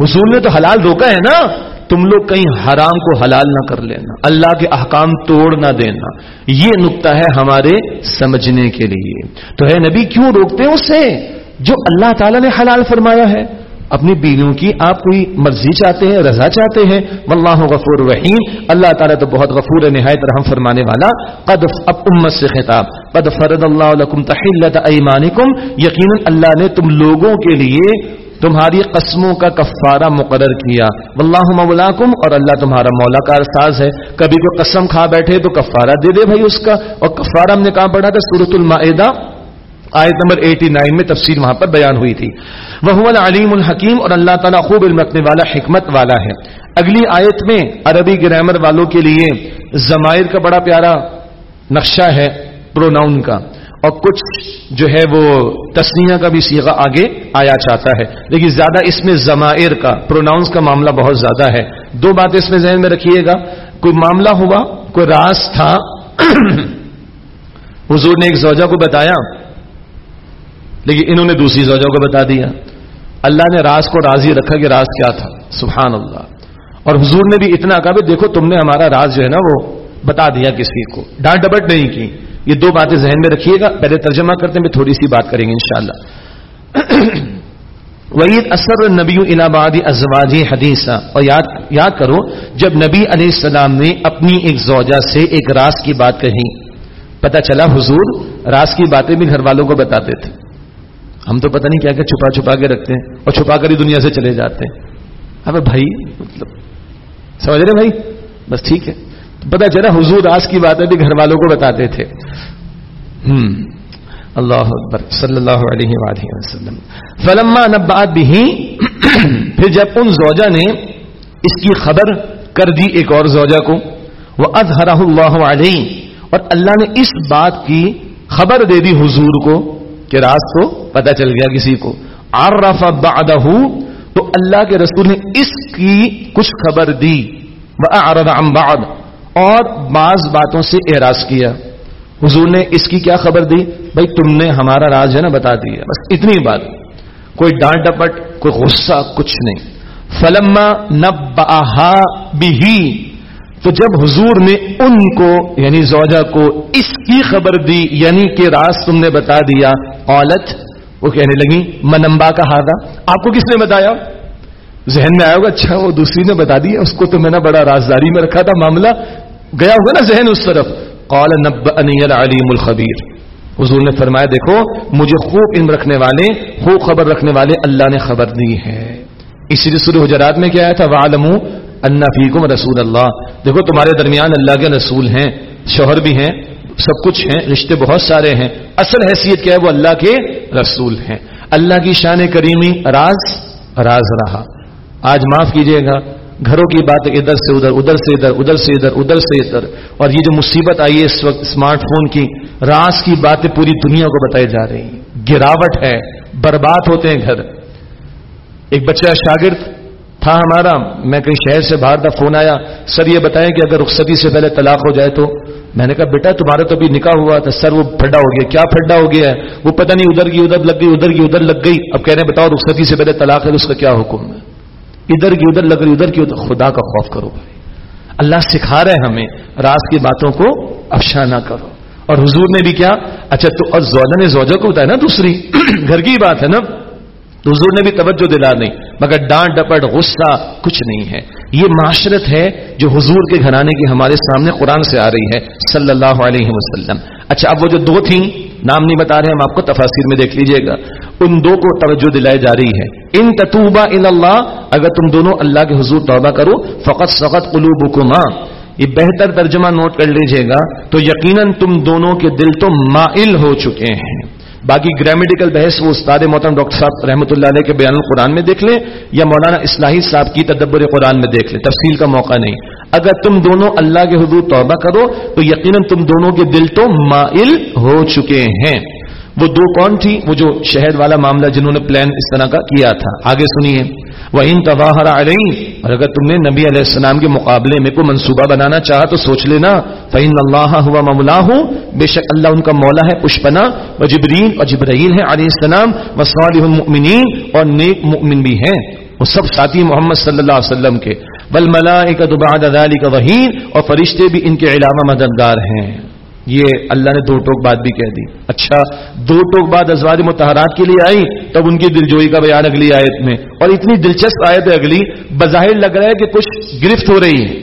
[SPEAKER 2] حضور نے تو حلال روکا ہے نا۔ تم لوگ کہیں حرام کو حلال نہ کر لینا۔ اللہ کے احکام توڑ نہ دینا۔ یہ نقطہ ہے ہمارے سمجھنے کے لیے۔ تو ہے نبی کیوں روکتے ہیں اسے؟ جو اللہ تعالیٰ نے حلال فرمایا ہے۔ اپنی بیویوں کی آپ کوئی مرضی چاہتے ہیں، رضا چاہتے ہیں، واللہ غفور رحیم۔ اللہ تعالیٰ تو بہت غفور نہایت رحم فرمانے والا۔ قد اب امت سے خطاب قد فرد اللہ لکم تحلت ایمانکم۔ یقینا اللہ نے تم لوگوں کے لیے تمہاری قسموں کا کفارہ مقرر کیا۔ واللہ مولاکم، اور اللہ تمہارا مولا کا ساز ہے۔ کبھی کوئی قسم کھا بیٹھے تو کفارہ دے دے بھائی اس کا۔ اور کفارہ ہم نے کہاں پڑھا تھا؟ سورت المائدہ۔ آیت نمبر 89 میں تفسیر وہاں پر بیان ہوئی تھی۔ وہ العلیم الحکیم اور اللہ تعالیٰ خوب علم رکھنے والا، حکمت والا ہے۔ اگلی آیت میں عربی گرامر والوں کے لیے زمائر کا بڑا پیارا نقشہ ہے پروناؤن کا۔ اور کچھ جو ہے وہ تسنیہ کا بھی سیگا آگے آیا چاہتا ہے۔ لیکن زیادہ اس میں زمائر کا پروناؤنس کا معاملہ بہت زیادہ ہے۔ دو باتیں اس میں ذہن میں رکھیے گا۔ کوئی معاملہ ہوا، کوئی راز تھا۔ حضور نے ایک زوجہ کو بتایا لیکن انہوں نے دوسری زوجہ کو بتا دیا۔ اللہ نے راز کو راضی رکھا کہ راز کیا تھا۔ سبحان اللہ اور حضور نے بھی اتنا کہا بھی دیکھو تم نے ہمارا راز جو ہے نا وہ بتا دیا کسی کو۔ ڈانٹ ڈبٹ نہیں کی۔ یہ دو باتیں ذہن میں رکھیے گا۔ پہلے ترجمہ کرتے ہیں تھوڑی سی بات کریں گے انشاءاللہ۔ وعید اثر نبی الہبادی ازواجی حدیثہ اور یاد یاد کرو، جب نبی علیہ السلام نے اپنی ایک زوجہ سے ایک راز کی بات کہی، پتہ چلا حضور راز کی باتیں بھی گھر والوں کو بتاتے تھے۔ ہم تو پتہ نہیں کیا کہ چھپا چھپا کے رکھتے ہیں اور چھپا کر ہی دنیا سے چلے جاتے ہیں۔ اب بھائی مطلب سمجھ رہے بھائی؟ بس ٹھیک ہے۔ پتا چلا حضور آج کی باتیں بھی گھر والوں کو بتاتے تھے۔ ہم، اللہ اکبر، صلی اللہ علیہ وآلہ وسلم۔ فلما نبعت بھی پھر جب ان زوجہ نے اس کی خبر کر دی ایک اور زوجہ کو وہ اظہرہ اللہ علیہ اور اللہ نے اس بات کی خبر دے دی حضور کو کہ راز کو پتہ چل گیا کسی کو۔ عرف بعدہ تو اللہ کے رسول نے اس کی کچھ خبر دی۔ وَأَعْرَضَ عَنْ بَعْدْ اور بعض باتوں سے اعراض کیا۔ حضور نے اس کی کیا خبر دی؟ بھائی تم نے ہمارا راز ہے نا، بتا دیا۔ بس اتنی بات۔ کوئی ڈانٹ ڈپٹ، کوئی غصہ، کچھ نہیں۔ فلما نبآہا بھی تو جب حضور نے ان کو یعنی زوجہ کو اس کی خبر دی یعنی کہ راز تم نے بتا دیا اولت وہ کہنے لگی منمبا کا ہارا آپ کو کس نے بتایا؟ ذہن میں آیا ہوگا اچھا وہ دوسری نے بتا دیا اس کو تو میں نے بڑا رازداری میں رکھا تھا معاملہ. گیا ہوگا نا ذہن اس طرف. قال نب العلیم الخبیر. حضور نے فرمایا، دیکھو، مجھے خوب علم رکھنے والے، خوب خبر رکھنے والے اللہ نے خبر دی ہے. اسی لیے سورہ حجرات میں کیا آیا تھا والم انا فیکم رسول اللہ دیکھو، تمہارے درمیان اللہ کے رسول ہیں، شوہر بھی ہیں سب کچھ ہیں، رشتے بہت سارے ہیں۔ اصل حیثیت کیا ہے؟ وہ اللہ کے رسول ہیں۔ اللہ کی شان کریمی راز راز رہا۔ آج معاف کیجیے گا۔ گھروں کی بات ادھر سے ادھر ادھر سے ادھر ادھر سے ادھر ادھر سے ادھر۔ اور یہ جو مصیبت آئی ہے اس وقت اسمارٹ فون کی، راز کی باتیں پوری دنیا کو بتائی جا رہی ہیں۔ گراوٹ ہے، برباد ہوتے ہیں گھر۔ ایک بچہ شاگرد تھا ہمارا، میں کہیں شہر سے باہر تھا، فون آیا۔ سر یہ بتائیں کہ اگر رخصتی سے پہلے طلاق ہو جائے تو؟ میں نے کہا، بیٹا، تمہارا تو ابھی نکاح ہوا تھا، سر وہ پھڈا ہو گیا، کیا پھڈا ہو گیا ہے؟ وہ پتہ نہیں ادھر کی ادھر لگ گئی، ادھر کی ادھر لگ گئی۔ اب کہہ رہے ہیں، بتاؤ، رخصتی سے پہلے طلاق ہے اس کا کیا حکم ہے؟ ادھر کی ادھر لگ رہی، ادھر کی ادھر، خدا کا خوف کرو بھائی۔ اللہ سکھا رہے ہمیں راز کی باتوں کو افشا نہ کرو۔ اور حضور نے بھی کیا اچھا تو اور زوجہ نے زوجہ کو بتایا نا دوسری۔ گھر کی بات ہے نا۔ تو حضور نے بھی توجہ دلا نہیں، مگر ڈانٹ ڈپٹ، غصہ کچھ نہیں ہے۔ یہ معاشرت ہے جو حضور کے گھرانے کی ہمارے سامنے قرآن سے آ رہی ہے، صلی اللہ علیہ وسلم۔ اچھا اب وہ جو دو تھیں، نام نہیں بتا رہے، ہم آپ کو تفاصر میں دیکھ لیجیے گا۔ ان دو کو توجہ دلائی جا رہی ہے۔ ان تتوبہ ان اللہ، اگر تم دونوں اللہ کے حضور توبہ کرو، فقط فقط قلوبکما۔ یہ بہتر ترجمہ نوٹ کر لیجیے گا۔ تو یقیناً تم دونوں کے دل تو مائل ہو چکے ہیں۔ باقی گرامیٹیکل بحث وہ استاد محترم ڈاکٹر صاحب رحمۃ اللہ علیہ کے بیان القرآن میں دیکھ لیں یا مولانا اصلاحی صاحب کی تدبر قرآن میں دیکھ لیں۔ تفصیل کا موقع نہیں۔ اگر تم دونوں اللہ کے حضور توبہ کرو تو یقیناً تم دونوں کے دل تو مائل ہو چکے ہیں۔ وہ دو کون تھی؟ وہ جو شہد والا معاملہ جنہوں نے پلان اس طرح کا کیا تھا۔ آگے سنیے۔ وہ ان تباہر اور اگر تم نے نبی علیہ السلام کے مقابلے میں کوئی منصوبہ بنانا چاہا تو سوچ لینا۔ فعین اللہ ہوا مملا ہوں بے شک اللہ ان کا مولا ہے، پشپنا۔ و جبرین اور جبرائیل ہے علیہ السلام۔ و صالح المؤمنین اور نیک مؤمن بھی ہیں۔ وہ سب ساتھی محمد صلی اللہ علیہ وسلم کے۔ بل ملا کا وہین اور فرشتے بھی ان کے علاوہ مددگار ہیں۔ یہ اللہ نے دو ٹوک بات بھی کہہ دی۔ اچھا دو ٹوک بات ازواج متحرات کے لیے آئی، تب ان کی دلجوئی کا بیان اگلی آیت میں۔ اور اتنی دلچسپ آیت ہے اگلی، بظاہر لگ رہا ہے کہ کچھ گرفت ہو رہی ہے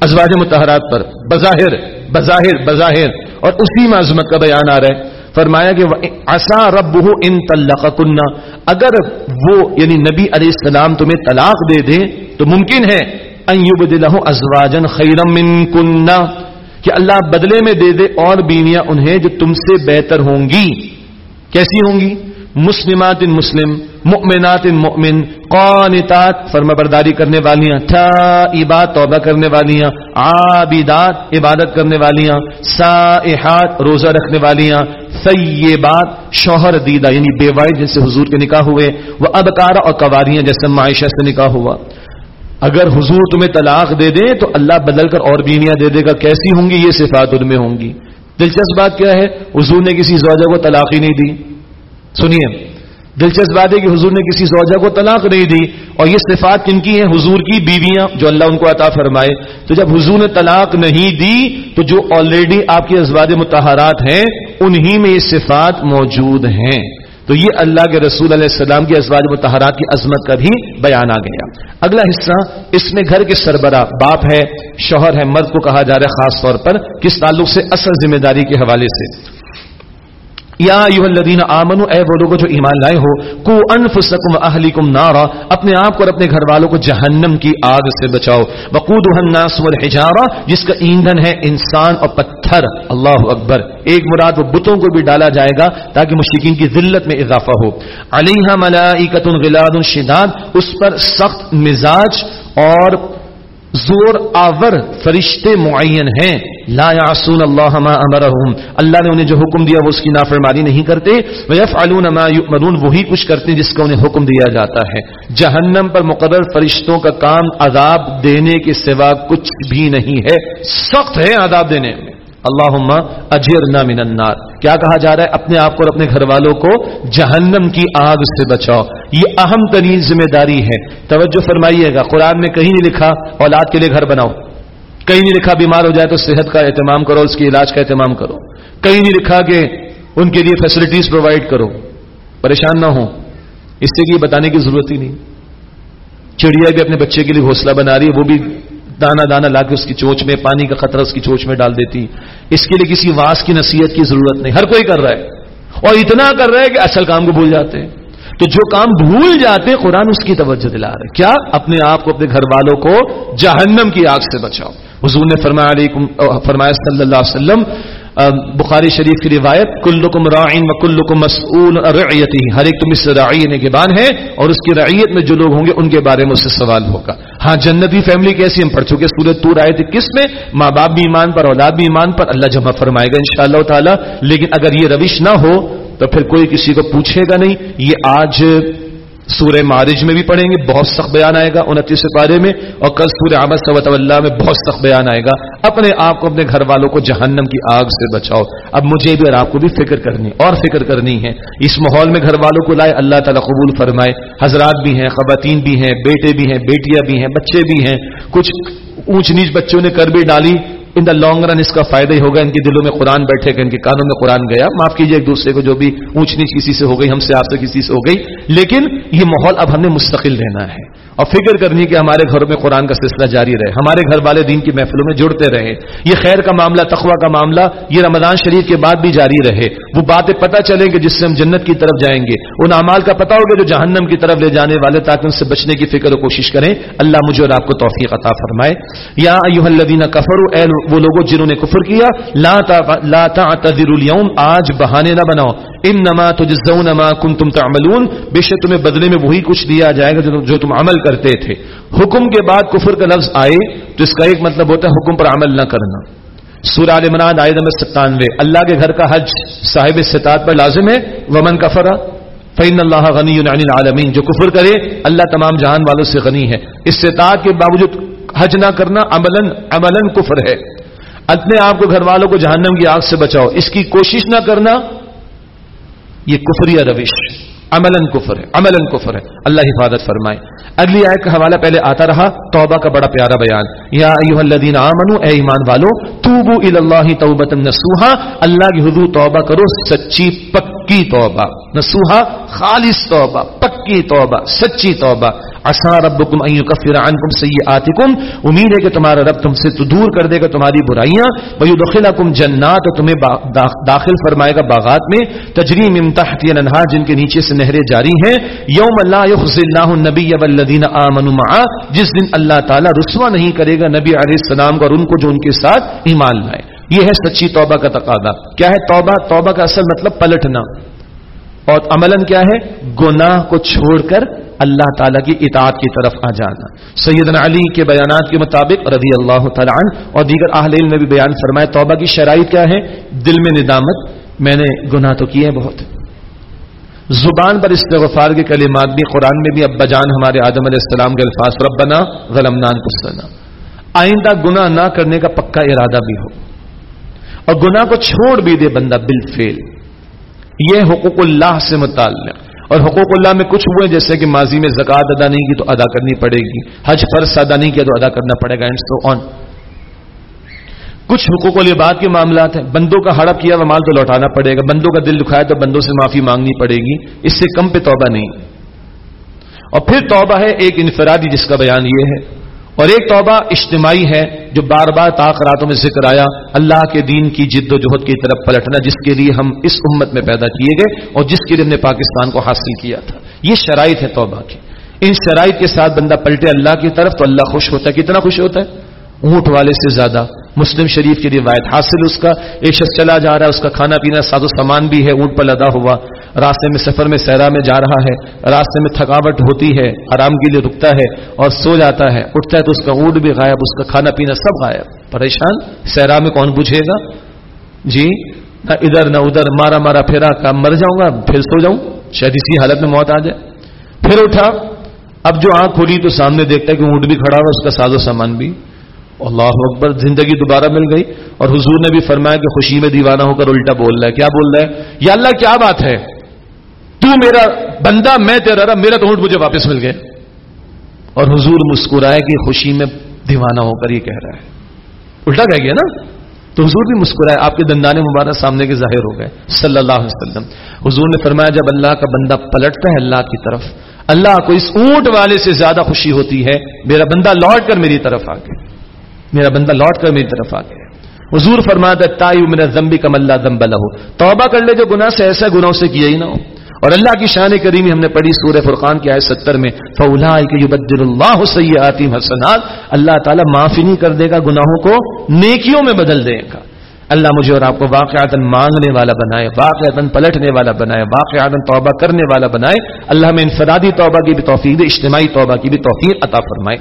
[SPEAKER 2] ازواج متحرات پر، بظاہر بظاہر بظاہر۔ اور اسی میں عظمت کا بیان آ رہا ہے۔ فرمایا کہ اصا رب ان طلق کنہ اگر وہ یعنی نبی علیہ السلام تمہیں طلاق دے دے، تو ممکن ہے ایوب دلہ ازواجن خیرم من کنہ کہ اللہ بدلے میں دے دے اور بیویاں انہیں جو تم سے بہتر ہوں گی۔ کیسی ہوں گی؟ مسلمات ان مسلم، مؤمنات ان مؤمن، قانتات فرما برداری کرنے والیاں تھا توبہ کرنے والیاں، عابدات، عبادت کرنے والیاں، سائحات، روزہ رکھنے والیاں سیبات شوہر دیدہ یعنی بیوائے جن سے حضور کے نکاح ہوئے وہ ابکارا اور قواریاں جیسے معاشہ سے نکاح ہوا۔ اگر حضور تمہیں طلاق دے دیں تو اللہ بدل کر اور بیویاں دے دے گا، کیسی ہوں گی؟ یہ صفات ان میں ہوں گی۔ دلچسپ بات کیا ہے؟ حضور نے کسی زوجہ کو طلاق ہی نہیں دی۔ سنیے، دلچسپ بات ہے کہ حضور نے کسی زوجہ کو طلاق نہیں دی اور یہ صفات کن کی ہیں؟ حضور کی بیویاں، جو اللہ ان کو عطا فرمائے۔ تو جب حضور نے طلاق نہیں دی، تو جو آلریڈی آپ کے ازواج متحرات ہیں، انہی میں یہ صفات موجود ہیں۔ تو یہ اللہ کے رسول علیہ السلام کی ازواج متحرات کی عظمت کا بھی بیان آ گیا۔ اگلا حصہ، اس میں گھر کے سربراہ باپ ہے، شوہر ہے، مرد کو کہا جا رہا ہے خاص طور پر، کس تعلق سے؟ اصل ذمہ داری کے حوالے سے۔ یا الذین آمنو، اے وہ لوگوں جو ایمان لائے ہو کو انفسکم اہلیکم نارا، اپنے آپ کو اور اپنے گھر والوں کو جہنم کی آگ سے بچاؤ۔ وقودها الناس والحجارہ، جس کا ایندھن ہے انسان اور پتھر۔ اللہ اکبر۔ ایک مراد وہ بتوں کو بھی ڈالا جائے گا تاکہ مشرکین کی ذلت میں اضافہ ہو۔ علیہ ملائکۃ غلاد شداد، اس پر سخت مزاج اور زور آور فرشتے معین ہیں۔ لا یعصون اللہ ما امرهم اللہ نے انہیں جو حکم دیا وہ اس کی نافرمانی نہیں کرتے۔ ویفعلون ما یؤمرون وہی کچھ کرتے ہیں جس کا انہیں حکم دیا جاتا ہے۔ جہنم پر مقرر فرشتوں کا کام عذاب دینے کے سوا کچھ بھی نہیں ہے۔ سخت ہے عذاب دینے میں۔ اللہ اجر من النار۔ کیا کہا جا رہا ہے؟ اپنے آپ کو اور اپنے گھر والوں کو جہنم کی آگ سے بچاؤ۔ یہ اہم ترین ذمہ داری ہے۔ توجہ فرمائیے گا۔ قرآن میں کہیں نہیں لکھا اولاد کے لیے گھر بناؤ۔ کہیں نہیں لکھا بیمار ہو جائے تو صحت کا اہتمام کرو، اس کے علاج کا اہتمام کرو۔ کہیں نہیں لکھا کہ ان کے لیے فیسلٹیز پرووائڈ کرو۔ پریشان نہ ہو اس سے کہ بتانے کی ضرورت ہی نہیں۔ چڑیا بھی اپنے بچے کے لیے گھونسلہ بنا رہی ہے، وہ بھی دانا دانا لا کے اس کی چوچ میں، پانی کا خطرہ اس کی چوچ میں ڈال دیتی۔ اس کے لیے کسی واس کی نصیحت کی ضرورت نہیں۔ ہر کوئی کر رہا ہے۔ اور اتنا کر رہا ہے کہ اصل کام کو بھول جاتے۔ ہیں تو جو کام بھول جاتے، قرآن اس کی توجہ دلا رہے کیا؟ اپنے آپ کو، اپنے گھر والوں کو جہنم کی آگ سے بچاؤ۔ حضور نے فرمایا علیکم، فرمایا صلی اللہ علیہ وسلم بخاری شریف کی روایت، کلکم رائن و کلکم مسعول رعیتی، ہر ایک تم اس رعی نگبان یعنی ہے، اور اس کی رعیت میں جو لوگ ہوں گے، ان کے بارے میں اس سے سوال ہوگا۔ ہاں جنتی فیملی کیسی ہم پڑھ چکے سورت تور آئے تھے کس میں، ماں باپ بھی ایمان پر، اولاد بھی ایمان پر، اللہ جمع فرمائے گا انشاءاللہ تعالی، لیکن اگر یہ روش نہ ہو، تو پھر کوئی کسی کو پوچھے گا نہیں، یہ آج سورہ معارج میں بھی پڑھیں گے، بہت سخت بیان آئے گا انتیس پارے میں، اور کل سورہ احمد صوت اللہ میں بہت سخت بیان آئے گا۔ اپنے آپ کو، اپنے گھر والوں کو جہنم کی آگ سے بچاؤ۔ اب مجھے بھی اور آپ کو بھی فکر کرنی، اور فکر کرنی ہے۔ اس ماحول میں گھر والوں کو لائے، اللہ تعالیٰ قبول فرمائے۔ حضرات بھی ہیں، خواتین بھی ہیں، بیٹے بھی ہیں، بیٹیاں بھی ہیں، بچے بھی ہیں۔ کچھ اونچ نیچ بچوں نے کر بھی ڈالی۔ ان دا لانگ رن اس کا فائدہ ہی ہوگا، ان کے دلوں میں قرآن بیٹھے گا، ان کے کانوں میں قرآن گیا۔ معاف کیجیے ایک دوسرے کو جو بھی اونچ نیچ کسی سے ہو گئی، ہم سے آپ سے کسی سے ہو گئی۔ لیکن یہ ماحول اب ہمیں مستقل رہنا ہے۔ اور فکر کرنی کہ ہمارے گھروں میں قرآن کا سلسلہ جاری رہے، ہمارے گھر والے دین کی محفلوں میں جڑتے رہے۔ یہ خیر کا معاملہ تخوا کا معاملہ، یہ رمضان شریف کے بعد بھی جاری رہے۔ وہ باتیں پتہ چلیں گے جس سے ہم جنت کی طرف جائیں گے۔ ان اعمال کا پتہ ہوگا جو جہنم کی طرف لے جانے والے، تاکہ ان سے بچنے کی فکر و کوشش کریں۔ اللہ مجھے اور آپ کو توفیق عطا فرمائے۔ یا الذین کفروا، اے وہ لوگوں جنہوں نے کفر کیا، لا لا تعتذروا اليوم، آج بہانے نہ بناؤ۔ انما تجزون ما کنتم تعملون۔ بے شک تمہیں بدلے میں وہی کچھ دیا جائے گا جو تم عمل کرتے تھے۔ حکم کے بعد کفر کا لفظ آئے تو اس کا ایک مطلب ہوتا ہے حکم پر عمل نہ کرنا۔ سورہ عال عمران آئے نمبر ستانوے۔ اللہ کے گھر کا حج صاحب ستاد پر لازم ہے۔ ومن کفر فین اللہ غنی عن العالمین۔ جو کفر کرے، اللہ تمام جہان والوں سے غنی ہے۔ استطاعت کے باوجود حج نہ کرنا عملاً عملاً کفر ہے۔ اپنے آپ کو گھر والوں کو جہنم کی آگ سے بچاؤ۔ اس کی کوشش نہ کرنا، یہ کفری روش۔ عملاً کفر ہے، عملاً کفر ہے۔ اللہ حفاظت فرمائے۔ اگلی آیت کا حوالہ پہلے آتا رہا، توبہ کا بڑا پیارا بیان۔ یا ایوہ الذین آمنوا، اے ایمان والو توبو الاللہ توبتا نسوہا اللہ کی حضور توبہ کرو، سچی پکی توبہ۔ نسوہا خالص توبہ، پکی توبہ، سچی توبہ۔ عسا ربکم ان یکفر عنکم سیئاتکم امید ہے کہ تمہارا رب تم سے تو دور کر دے گا تمہاری برائیاں. ویدخلکم جنات، تمہیں داخل فرمائے گا باغات میں. تجری من تحت الانہار، جن کے نیچے سے نہریں جاری ہیں. یوم لا یخزی اللہ النبی والذین آمنوا معا. جس دن اللہ تعالی رسوا نہیں کرے گا نبی علیہ السلام کو اور ان کو جو ان کے ساتھ ایمان لائے. یہ ہے سچی توبہ کا تقاضا. کیا ہے توبہ؟ توبہ کا اصل مطلب پلٹنا. اور عملاً کیا ہے؟ گناہ کو چھوڑ کر اللہ تعالیٰ کی اطاعت کی طرف آ جانا۔ سیدنا علی کے بیانات کے مطابق رضی اللہ تعالیٰ عنہ اور دیگر اہل علم نے بھی بیان فرمایا، توبہ کی شرائط کیا ہے دل میں ندامت، میں نے گناہ تو کیے بہت۔ زبان پر استغفار کے کلمات بھی قرآن میں بھی، ابا جان ہمارے آدم علیہ السلام کے الفاظ، ربنا غلمنان کسنا آئندہ گناہ نہ کرنے کا پکا ارادہ بھی ہو۔ اور گناہ کو چھوڑ بھی دے بندہ بالفعل۔ یہ حقوق اللہ سے متعلق۔ اور حقوق اللہ میں کچھ ہوئے، جیسے کہ ماضی میں زکات ادا نہیں کی تو ادا کرنی پڑے گی، حج فرض ادا نہیں کیا تو ادا کرنا پڑے گا اینڈ سو آن کچھ حقوق العباد کے معاملات ہیں، بندوں کا ہڑپ کیا وہ مال تو لوٹانا پڑے گا، بندوں کا دل دکھایا تو بندوں سے معافی مانگنی پڑے گی، اس سے کم پہ توبہ نہیں. اور پھر توبہ ہے ایک انفرادی، جس کا بیان یہ ہے اور ایک توبہ اجتماعی ہے جو بار بار تاخراتوں میں ذکر آیا، اللہ کے دین کی جد و جہد کی طرف پلٹنا، جس کے لیے ہم اس امت میں پیدا کیے گئے اور جس کے لیے ہم نے پاکستان کو حاصل کیا تھا۔ یہ شرائط ہے توبہ کی۔ ان شرائط کے ساتھ بندہ پلٹے اللہ کی طرف تو اللہ خوش ہوتا ہے، کتنا خوش ہوتا ہے؟ اونٹ والے سے زیادہ۔ مسلم شریف کی روایت حاصل اس کا۔ ایک شخص چلا جا رہا ہے، اس کا کھانا پینا ساز و سامان بھی ہے، اونٹ پر لدا ہوا۔ راستے میں سفر میں سیرا میں جا رہا ہے۔ راستے میں تھکاوٹ ہوتی ہے، آرام کے لیے رکتا ہے اور سو جاتا ہے۔ اٹھتا ہے تو اس کا اونٹ بھی غائب، اس کا کھانا پینا سب غائب۔ پریشان؟ سیرا میں کون پوچھے گا؟ جی نہ ادھر نہ ادھر، مارا مارا پھیرا، کا مر جاؤں گا، پھر سو جاؤں؟ شاید اسی حالت میں موت آ جائے۔ پھر اٹھا۔ اب جو آنکھ کھولی تو سامنے دیکھتا ہے کہ اونٹ بھی کھڑا ہوا اس کا ساز و سامان بھی۔ اللہ اکبر، زندگی دوبارہ مل گئی اور حضور نے بھی فرمایا کہ خوشی میں دیوانہ ہو کر الٹا بول رہا ہے۔ کیا بول رہا ہے؟ یا اللہ، کیا بات ہے؟ تو میرا بندہ، میں تیرا رہا میرا تو اونٹ مجھے واپس مل گئے۔ اور حضور مسکرائے کہ خوشی میں دیوانہ ہو کر یہ کہہ رہا ہے۔ الٹا کہہ گیا نا؟ تو حضور بھی مسکرائے۔ آپ کے دندان مبارک سامنے کے ظاہر ہو گئے۔ صلی اللہ علیہ وسلم۔ حضور نے فرمایا، جب اللہ کا بندہ پلٹتا ہے اللہ کی طرف، اللہ کو اس اونٹ والے سے زیادہ خوشی ہوتی ہے۔ میرا بندہ لوٹ کر میری طرف آ گئے میرا بندہ لوٹ کر میری طرف آ گیا۔ حضور فرماتا تائی میرا زمبی کم اللہ زمبا لہو۔ توبہ کر لے جو گناہ سے ایسا گناہ سے کیا ہی نہ ہو۔ اور اللہ کی شان کریمی ہم نے پڑھی سورہ فرقان کی آئے ستر میں فولا بدر اللہ سیاتی حسنات۔ اللہ تعالیٰ معافی نہیں کر دے گا گناہوں کو، نیکیوں میں بدل دے گا۔ اللہ مجھے اور آپ کو واقعات مانگنے والا بنائے واقعات پلٹنے والا بنائے واقعات توبہ کرنے والا بنائے۔ اللہ میں انفرادی توبہ کی بھی توفیق اجتماعی توبہ کی بھی توفیق عطا فرمائے۔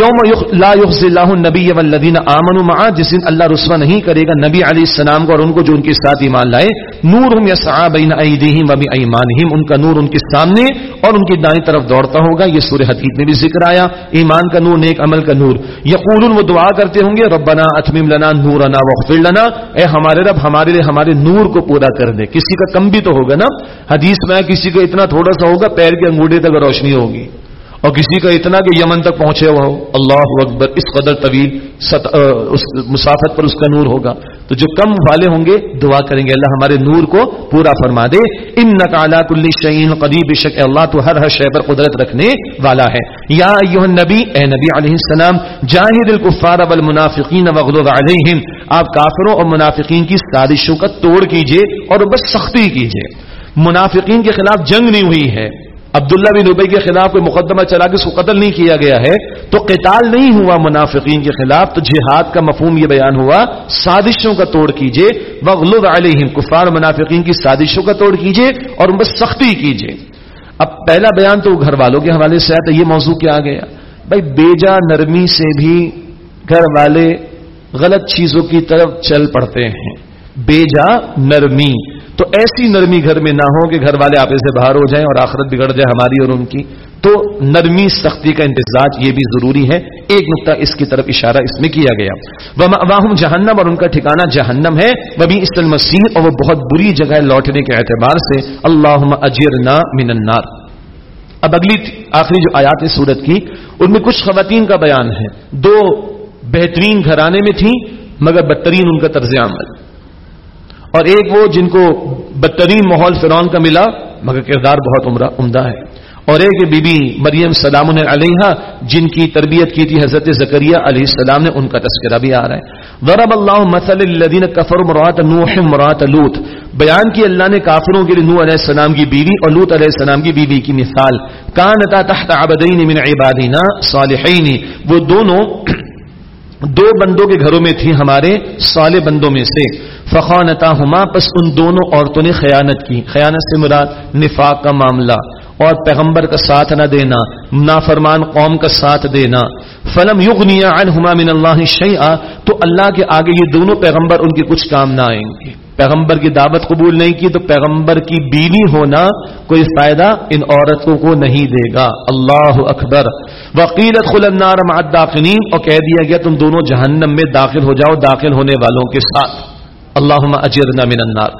[SPEAKER 2] یوم لا یخزی اللہ النبی والذین آمنوا معا، جس دن اللہ رسوا نہیں کرے گا، نبی علیہ السلام کو اور ان کو جو ان کے ساتھ ایمان لائے نورہم یسعا بین ایدیہم و ایمانہم ان کا نور ان کے سامنے اور ان کی دائیں طرف دوڑتا ہوگا۔ یہ سورہ حدید میں بھی ذکر آیا، ایمان کا نور، نیک عمل کا نور۔ یقولون وہ دعا کرتے ہوں گے، ربنا اتمم لنا نورنا واغفر لنا۔ اے ہمارے رب، ہمارے لیے ہمارے نور کو پورا کر دے۔ کسی کا کم بھی تو ہوگا نا؟ حدیث میں کسی کا اتنا تھوڑا سا ہوگا، پیر کے انگوٹھے تک روشنی ہوگی۔ اور کسی کا اتنا کہ یمن تک پہنچے ہوا ہو، اللہ اکبر، اس قدر طویل اس مسافت پر اس کا نور ہوگا۔ تو جو کم والے ہوں گے، دعا کریں گے، اللہ ہمارے نور کو پورا فرما دے۔ ان نقالا کل شعین قریب شک اللہ تو ہر ہر شے پر قدرت رکھنے والا ہے۔ یا نبی اے نبی علیہ السلام، جاہد الکفار والمنافقین وغلظ علیہم۔ آپ کافروں اور منافقین کی سازشوں کا توڑ کیجیے اور بس سختی کیجیے۔ منافقین کے خلاف جنگ نہیں ہوئی ہے۔ عبداللہ بن ابئی کے خلاف کوئی مقدمہ چلا کے اس کو قتل نہیں کیا گیا ہے، تو قتال نہیں ہوا منافقین کے خلاف، تو جہاد کا مفہوم یہ بیان ہوا، سازشوں کا توڑ کیجیے وغلب علیہم کفار، منافقین کی سازشوں کا توڑ کیجیے اور ان پر سختی کیجیے اب پہلا بیان تو گھر والوں کے حوالے سے آیا تو یہ موضوع کیا آ گیا۔ بھائی، بیجا نرمی سے بھی گھر والے غلط چیزوں کی طرف چل پڑتے ہیں۔ بیجا نرمی۔ تو ایسی نرمی گھر میں نہ ہو کہ گھر والے آپ سے باہر ہو جائیں اور آخرت بگڑ جائے ہماری اور ان کی۔ تو نرمی، سختی کا انتظاج یہ بھی ضروری ہے۔ ایک نقطہ اس کی طرف اشارہ اس میں کیا گیا۔ واہم جہنم اور ان کا ٹھکانہ جہنم ہے۔ وہ بھی اس مسیح اور وہ بہت بری جگہ لوٹنے کے اعتبار سے اللہ اجرنا من النار۔ اب اگلی آخری جو آیات ہے سورت کی، ان میں کچھ خواتین کا بیان ہے۔ دو بہترین گھرانے میں تھیں، مگر بدترین ان کا طرز عمل۔ اور ایک وہ جن کو بدترین ماحول فرعون کا ملا، مگر کردار بہت عمدہ ہے۔ اور ایک بی بی مریم سلام علیہ جن کی تربیت کی تھی حضرت زکریہ علیہ السلام نے، ان کا تذکرہ بھی آ رہا ہے۔ ضرب اللہ مثل الذین کفر مرات نوح مرات لوت بیان کی اللہ نے کافروں کے لیے نوح علیہ السلام کی بیوی اور لوت علیہ السلام کی بیوی کی مثال۔ کانتا تحت عبدین من عبادنا صالحین۔ وہ دونوں دو بندوں کے گھروں میں تھی ہمارے سالے بندوں میں سے۔ فخانتا ہما پس ان دونوں عورتوں نے خیانت کی۔ خیانت سے مراد نفاق کا معاملہ۔ اور پیغمبر کا ساتھ نہ دینا، نافرمان قوم کا ساتھ دینا۔ فلم یغنیا عنہما من اللہ شیئا تو اللہ کے آگے یہ دونوں پیغمبر ان کے کچھ کام نہ آئیں گے۔ پیغمبر کی دعوت قبول نہیں کی تو پیغمبر کی بیوی ہونا کوئی فائدہ ان عورتوں کو نہیں دے گا۔ اللہ اکبر۔ وکیلت خلنار داخلین اور کہہ دیا گیا تم دونوں جہنم میں داخل ہو جاؤ، داخل ہونے والوں کے ساتھ۔ اللہ اجرنا من النار.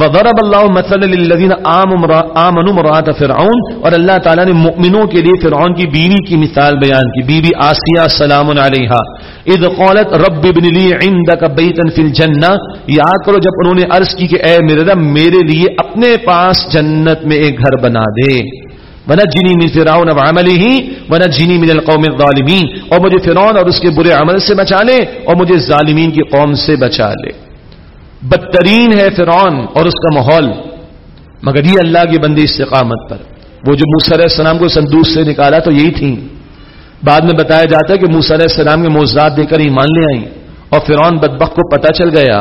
[SPEAKER 2] وضرب اللہ مثلا للذین آمنوا مرات فرعون، اور اللہ تعالیٰ نے مؤمنوں کے لیے فرعون کی بیوی کی مثال بیان کی. بیوی آسیہ، سلام علیہا. اذ قالت رب ابن لی عندك بیتا فی الجنہ. یاد کرو جب انہوں نے عرض کی کہ اے میرے رب، میرے لیے اپنے پاس جنت میں ایک گھر بنا دے. ونجنی من فرعون وعمله ونجنی من القوم الظالمین. اور مجھے فرعون اور اس کے برے عمل سے بچا لے، اور مجھے ظالمین کی قوم سے بچا لے. بدترین ہے فرعون اور اس کا ماحول۔ مگر یہ اللہ کی بندی استقامت پر۔ وہ جو علیہ السلام کو سندوس سے نکالا تو یہی تھی بعد میں بتایا جاتا ہے کہ علیہ السلام کے موزات دے کر ایمان لے آئیں اور فرعون بدبخ کو پتہ چل گیا۔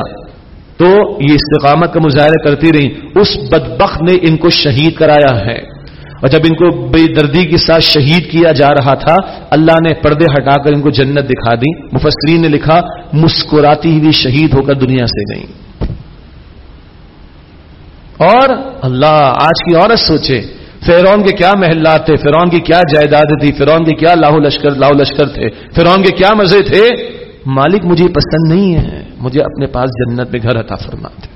[SPEAKER 2] تو یہ استقامت کا مظاہرہ کرتی رہی اس بدبخ نے ان کو شہید کرایا ہے۔ اور جب ان کو بے دردی کے ساتھ شہید کیا جا رہا تھا، اللہ نے پردے ہٹا کر ان کو جنت دکھا دی۔ مفسرین نے لکھا، مسکراتی ہوئی شہید ہو کر دنیا سے گئی اور اللہ آج کی عورت سوچے فیرون کے کیا محلات تھے فرون کی کیا جائیداد تھی فرون کے کیا لاہو لشکر لاہو لشکر تھے فرون کے کیا مزے تھے؟ مالک مجھے پسند نہیں ہے، مجھے اپنے پاس جنت میں گھر عطا فرماتے۔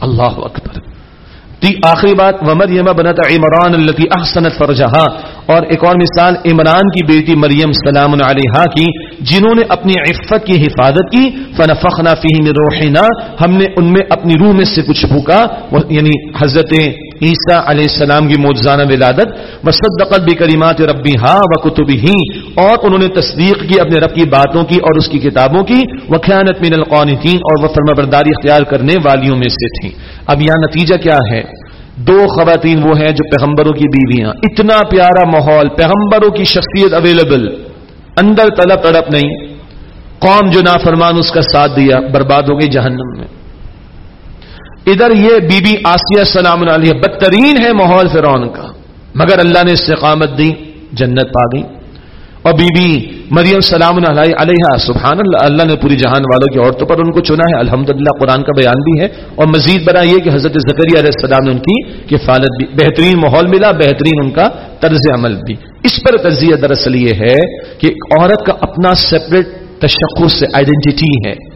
[SPEAKER 2] اللہ اکبر۔ آخری بات، ومریم بنت عمران التي احسنت فرجہا۔ اور ایک اور مثال، عمران کی بیٹی مریم سلام علیہا کی، جنہوں نے اپنی عفت کی حفاظت کی، فنفخنا فیہ من روحنا۔ ہم نے ان میں اپنی روح میں سے کچھ بھوکا یعنی حضرت عیسیٰ علیہ السلام کی موجزانہ ولادت، وصدقت بکلمات ربی ہاں و کتبی ہی اور انہوں نے تصدیق کی اپنے رب کی باتوں کی اور اس کی کتابوں کی وخیانت من القانتین اور وہ فرما برداری اختیار کرنے والیوں میں سے تھیں۔ اب یہاں نتیجہ کیا ہے؟ دو خواتین وہ ہیں جو پیغمبروں کی بیویاں۔ اتنا پیارا ماحول، پیغمبروں کی شخصیت اویلیبل اندر طلب تڑپ نہیں۔ قوم جو نافرمان اس کا ساتھ دیا، برباد ہو گئی جہنم میں۔ ادھر یہ بی بی آسیہ سلام علیہ بدترین ہے ماحول فرعون کا۔ مگر اللہ نے استقامت دی، جنت پا گئی۔ اور بی بی مریم سلام علیہ سبحان اللہ اللہ نے پوری جہان والوں کی عورتوں پر ان کو چنا ہے۔ الحمد قرآن کا بیان بھی ہے۔ اور مزید بڑا یہ کہ حضرت زکری علیہ السلام نے ان کی کفالت بھی بہترین ماحول ملا، بہترین ان کا طرز عمل بھی۔ اس پر تجزیہ دراصل یہ ہے کہ عورت کا اپنا سیپریٹ تشخص سے آئیڈینٹی ہے۔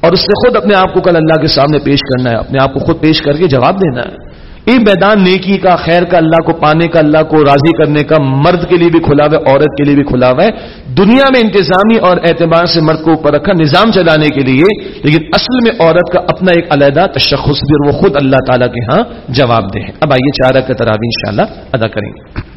[SPEAKER 2] اور اس سے خود اپنے آپ کو کل اللہ کے سامنے پیش کرنا ہے، اپنے آپ کو خود پیش کر کے جواب دینا ہے۔ یہ میدان نیکی کا، خیر کا، اللہ کو پانے کا، اللہ کو راضی کرنے کا، مرد کے لیے بھی کھلا ہوا ہے، عورت کے لیے بھی کھلا ہوا ہے۔ دنیا میں انتظامی اور اعتبار سے مرد کو اوپر رکھا، نظام چلانے کے لیے، لیکن اصل میں عورت کا اپنا ایک علیحدہ تشخص بھی اور وہ خود اللہ تعالیٰ کے ہاں جواب دے اب آئیے چار کا ترابی انشاءاللہ ادا کریں۔ گے